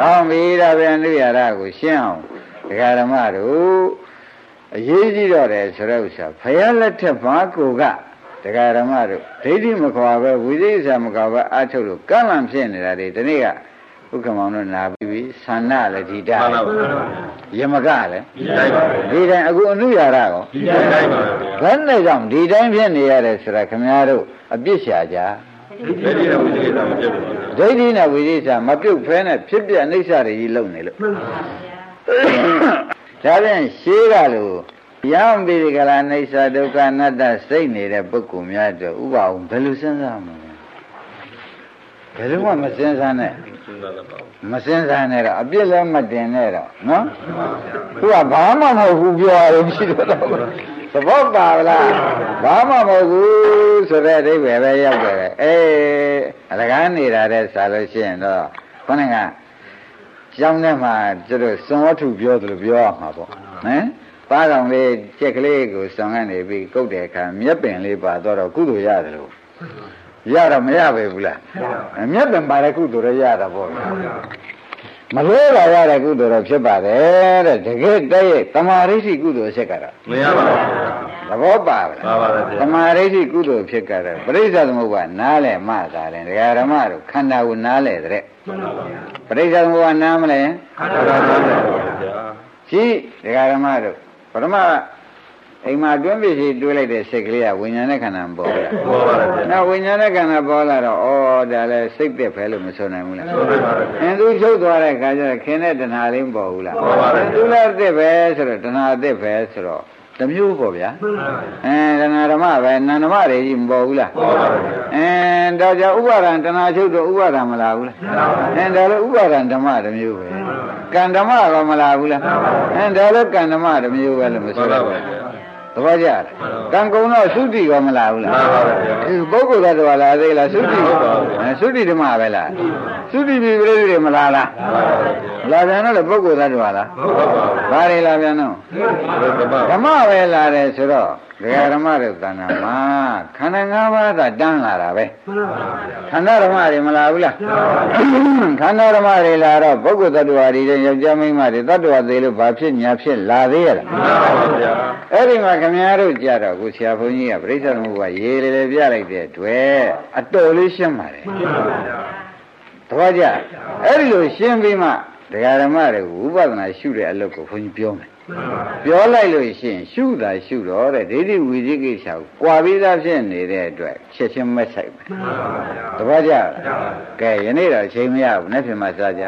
ကောင်းပြီဒါပဲအနုယာရကိုရှင်းအောင်ဒကာဓမ္မတို့အရေးကြီးတော့တယ်ဆိုတဲ့ဥစ္စာဖယားလက်ထက်မှာကိုက ဒကာဓမ္မတို့ဒိဋ္ဌိမခွာပဲဝိသေသမခွာပဲအထုတ်လို့ကန့်လန့်ဖြစ်နေတာတွေဒီနေ့ကဥက္ကမောင်တို့နာပြီးပြီသန္နလည်းဒီတာမှန်ပါပါယမကလည်းဒီတိုင်းပါဗျာဒီတိုင်းအခုအနုယာရကောဒီတိုင်းပါဗျာဘယ်နဲ့ကြောင့်ဒီတိုင်းဖြစ်နေရတယ်ဆိုတာခင်ဗျားတို့အပြစ်ရှာကြဘယ်ဒီတော့ဝိသေကမပြတ်ဘူးဒိဋ္ဌိနဲ့ဝိသေသမပြုတ်ဖဲနဲ့ဖြစ်ပြအိဋ္ဌတွေကြီးလုံနေလို့ဒါပြန်ရှေးကလို့ ယံပိရိကလာအိဋ္ဌဒုက္ခအနတ္တစိတ်နေတဲ့ပုဂ္ဂိုလ်များအတွက်ဥပအောင်ဘယ်လိုစဉ်းစားမလဲဘယ်လိုမှမစဉ်းစားနဲ့စဉ်းစားတော့ပါဘူးမစဉ်းစားနဲ့တော့အပြစ်လည်းမတင်နဲ့တော့နော်သူကဘာမှမဟုတ်ဘူးပြောရလို့ရှိတော့သဘောပါလားဘာမှမဟုတ်ဘူးဆိုတဲ့အဓိပ္ပာယ်ပဲရောက်တယ်အေးအလကားနေတာတဲ့ဆိုလို့ရှိရင်တော့ခေါင်းကကျောင်းထဲမှာကျတော့စွန်ဝတ္ထုပြောသလိုပြောရမှာပေါ့နော် ပါတော်လေးချက်ကလေးကိုစွန်ကနေပြီးကုတ်တဲ့အခါမျက်ပင်လေးပါတော့ကုသိုလ်ရတယ်လို့ရတော့မရပဲဘူးလားမျက်ပင်ပါတဲ့ကုသိုလ်ရရတာပေါ့မလို့လာရတဲ့ကုသိုလ်တော့ဖြစ်ပါတယ်တဲ့တကယ်တည်းရဲ့တမာရိရှိကုသိုလ်ဆက်ကတော့မရပါဘူးသဘောပါပဲပါပါတယ်ဗျာသမာဓိရှိကုသိုလ်ဖြစ်ကြတယ်ပရိစ္ဆေသမုပ္ပါနားလဲမှသာတယ်ဒကာဓမ္မတို့ခန္ဓာကိုနားလဲတဲ့ပရိစ္ဆေသမုပ္ပါနားမလဲခန္ဓာပါပါဗျာရှိဒကာဓမ္မတို့ ပထမအိမ်မှာတွင်းပစ္စည်းတွေးလိုက်တဲ့စိတ်ကလေးကဝိညာဉ်နဲ့ခန္ဓာပေါ်လာပေါ်ပါတယ်ဗျာနောက်ဝိညာဉ်နဲ့ခန္ဓာပေါ်လာတော့ဩဒါလဲစိတ်သက်ပဲလို့မဆိုနိုင်ဘူးလားဟုတ်ပါပါဗျာအင်းသူချုပ်သွားတဲ့ခါကျတော့ခင်းတဲ့တဏှာလေးမပေါ်ဘူးလားပေါ်ပါတယ်သူလည်းသက်ပဲဆိုတော့တဏှာသက်ပဲဆိုတော့ တစ်မျိုးပေါ့ဗျာအဲတဏှာဓမ္မပဲနန္ဓမတွေကြီးမပေါ်ဘူးလားပေါ်ပါတယ်ဗျာအင်းဒါကြောင့်ဥပါဒံတဏှာချုပ်တော့ဥပါဒံမလာဘူးလားအင်းဒါလည်းဥပါဒံဓမ္မတစ်မျိုးပဲကံဓမ္မကမလာဘူးလားအင်းဒါလည်းကံဓမ္မတစ်မျိုးပဲလို့မမှဆိုန်ရပါဘူးပါလားဗျာ သဘောကျလားကံကုံတော့သုတိကမလာဘူးလားမှန်ပါပါဗျာဒီပုဂ္ဂိုလ်သတ္တဝါလာသေးလားသုတိဟုတ်ပါဘူးအဲသုတိဓမ္မပဲလားသုတိပြီပြိဋိတွေမလာလားမှန်ပါပါဗျာလာပြန်တော့လေပုဂ္ဂိုလ်သတ္တဝါလားဟုတ်ပါပါဗျာဘာတွေလာပြန်တော့ဓမ္မဓမ္မပဲလာတယ်ဆိုတော့ ဒကာဓမ္မတို့တဏ္ဍာမှာခန္ဓာ၅ပါးသာတန်းလာတာပဲခန္ဓာဓမ္မတွေမလာဘူးလားခန္ဓာဓမ္မတွေလာတော့ပုဂ္ဂိုလ်သတ္တဝါတွေတဲ့ယောက်ျားမိန်းမတွေသတ္တဝါသေးလို့ဘာဖြစ်ညာဖြစ်လာသေးရလားမှန်ပါပါဗျာအဲ့ဒီမှာခင်ဗျားတို့ကြတော့ကိုဆရာဘုန်းကြီးကပြိဿသမုပ္ပါရေးလေလေပြလိုက်တဲ့အတွက်အတော်လေးရှင်းပါတယ်တပည့်ကြအဲ့ဒီလိုရှင်းပြီးမှဒကာဓမ္မတွေဝိပဿနာရှုတဲ့အလုပ်ကိုဘုန်းကြီးပြောမယ် ပြောလိုက်လို့ရှိရင်ရှုတာရှုတော့တဲ့ဒိဋ္ဌိဝိသိကိစ္စကိုကြွာပြီးသားဖြစ်နေတဲ့အတွက်ချက်ချင်းမက်ဆိုင်မယ်တပည့်ကြကဲယနေ့တော့အချိန်မရဘူးနေ့ပြင်မှစကြ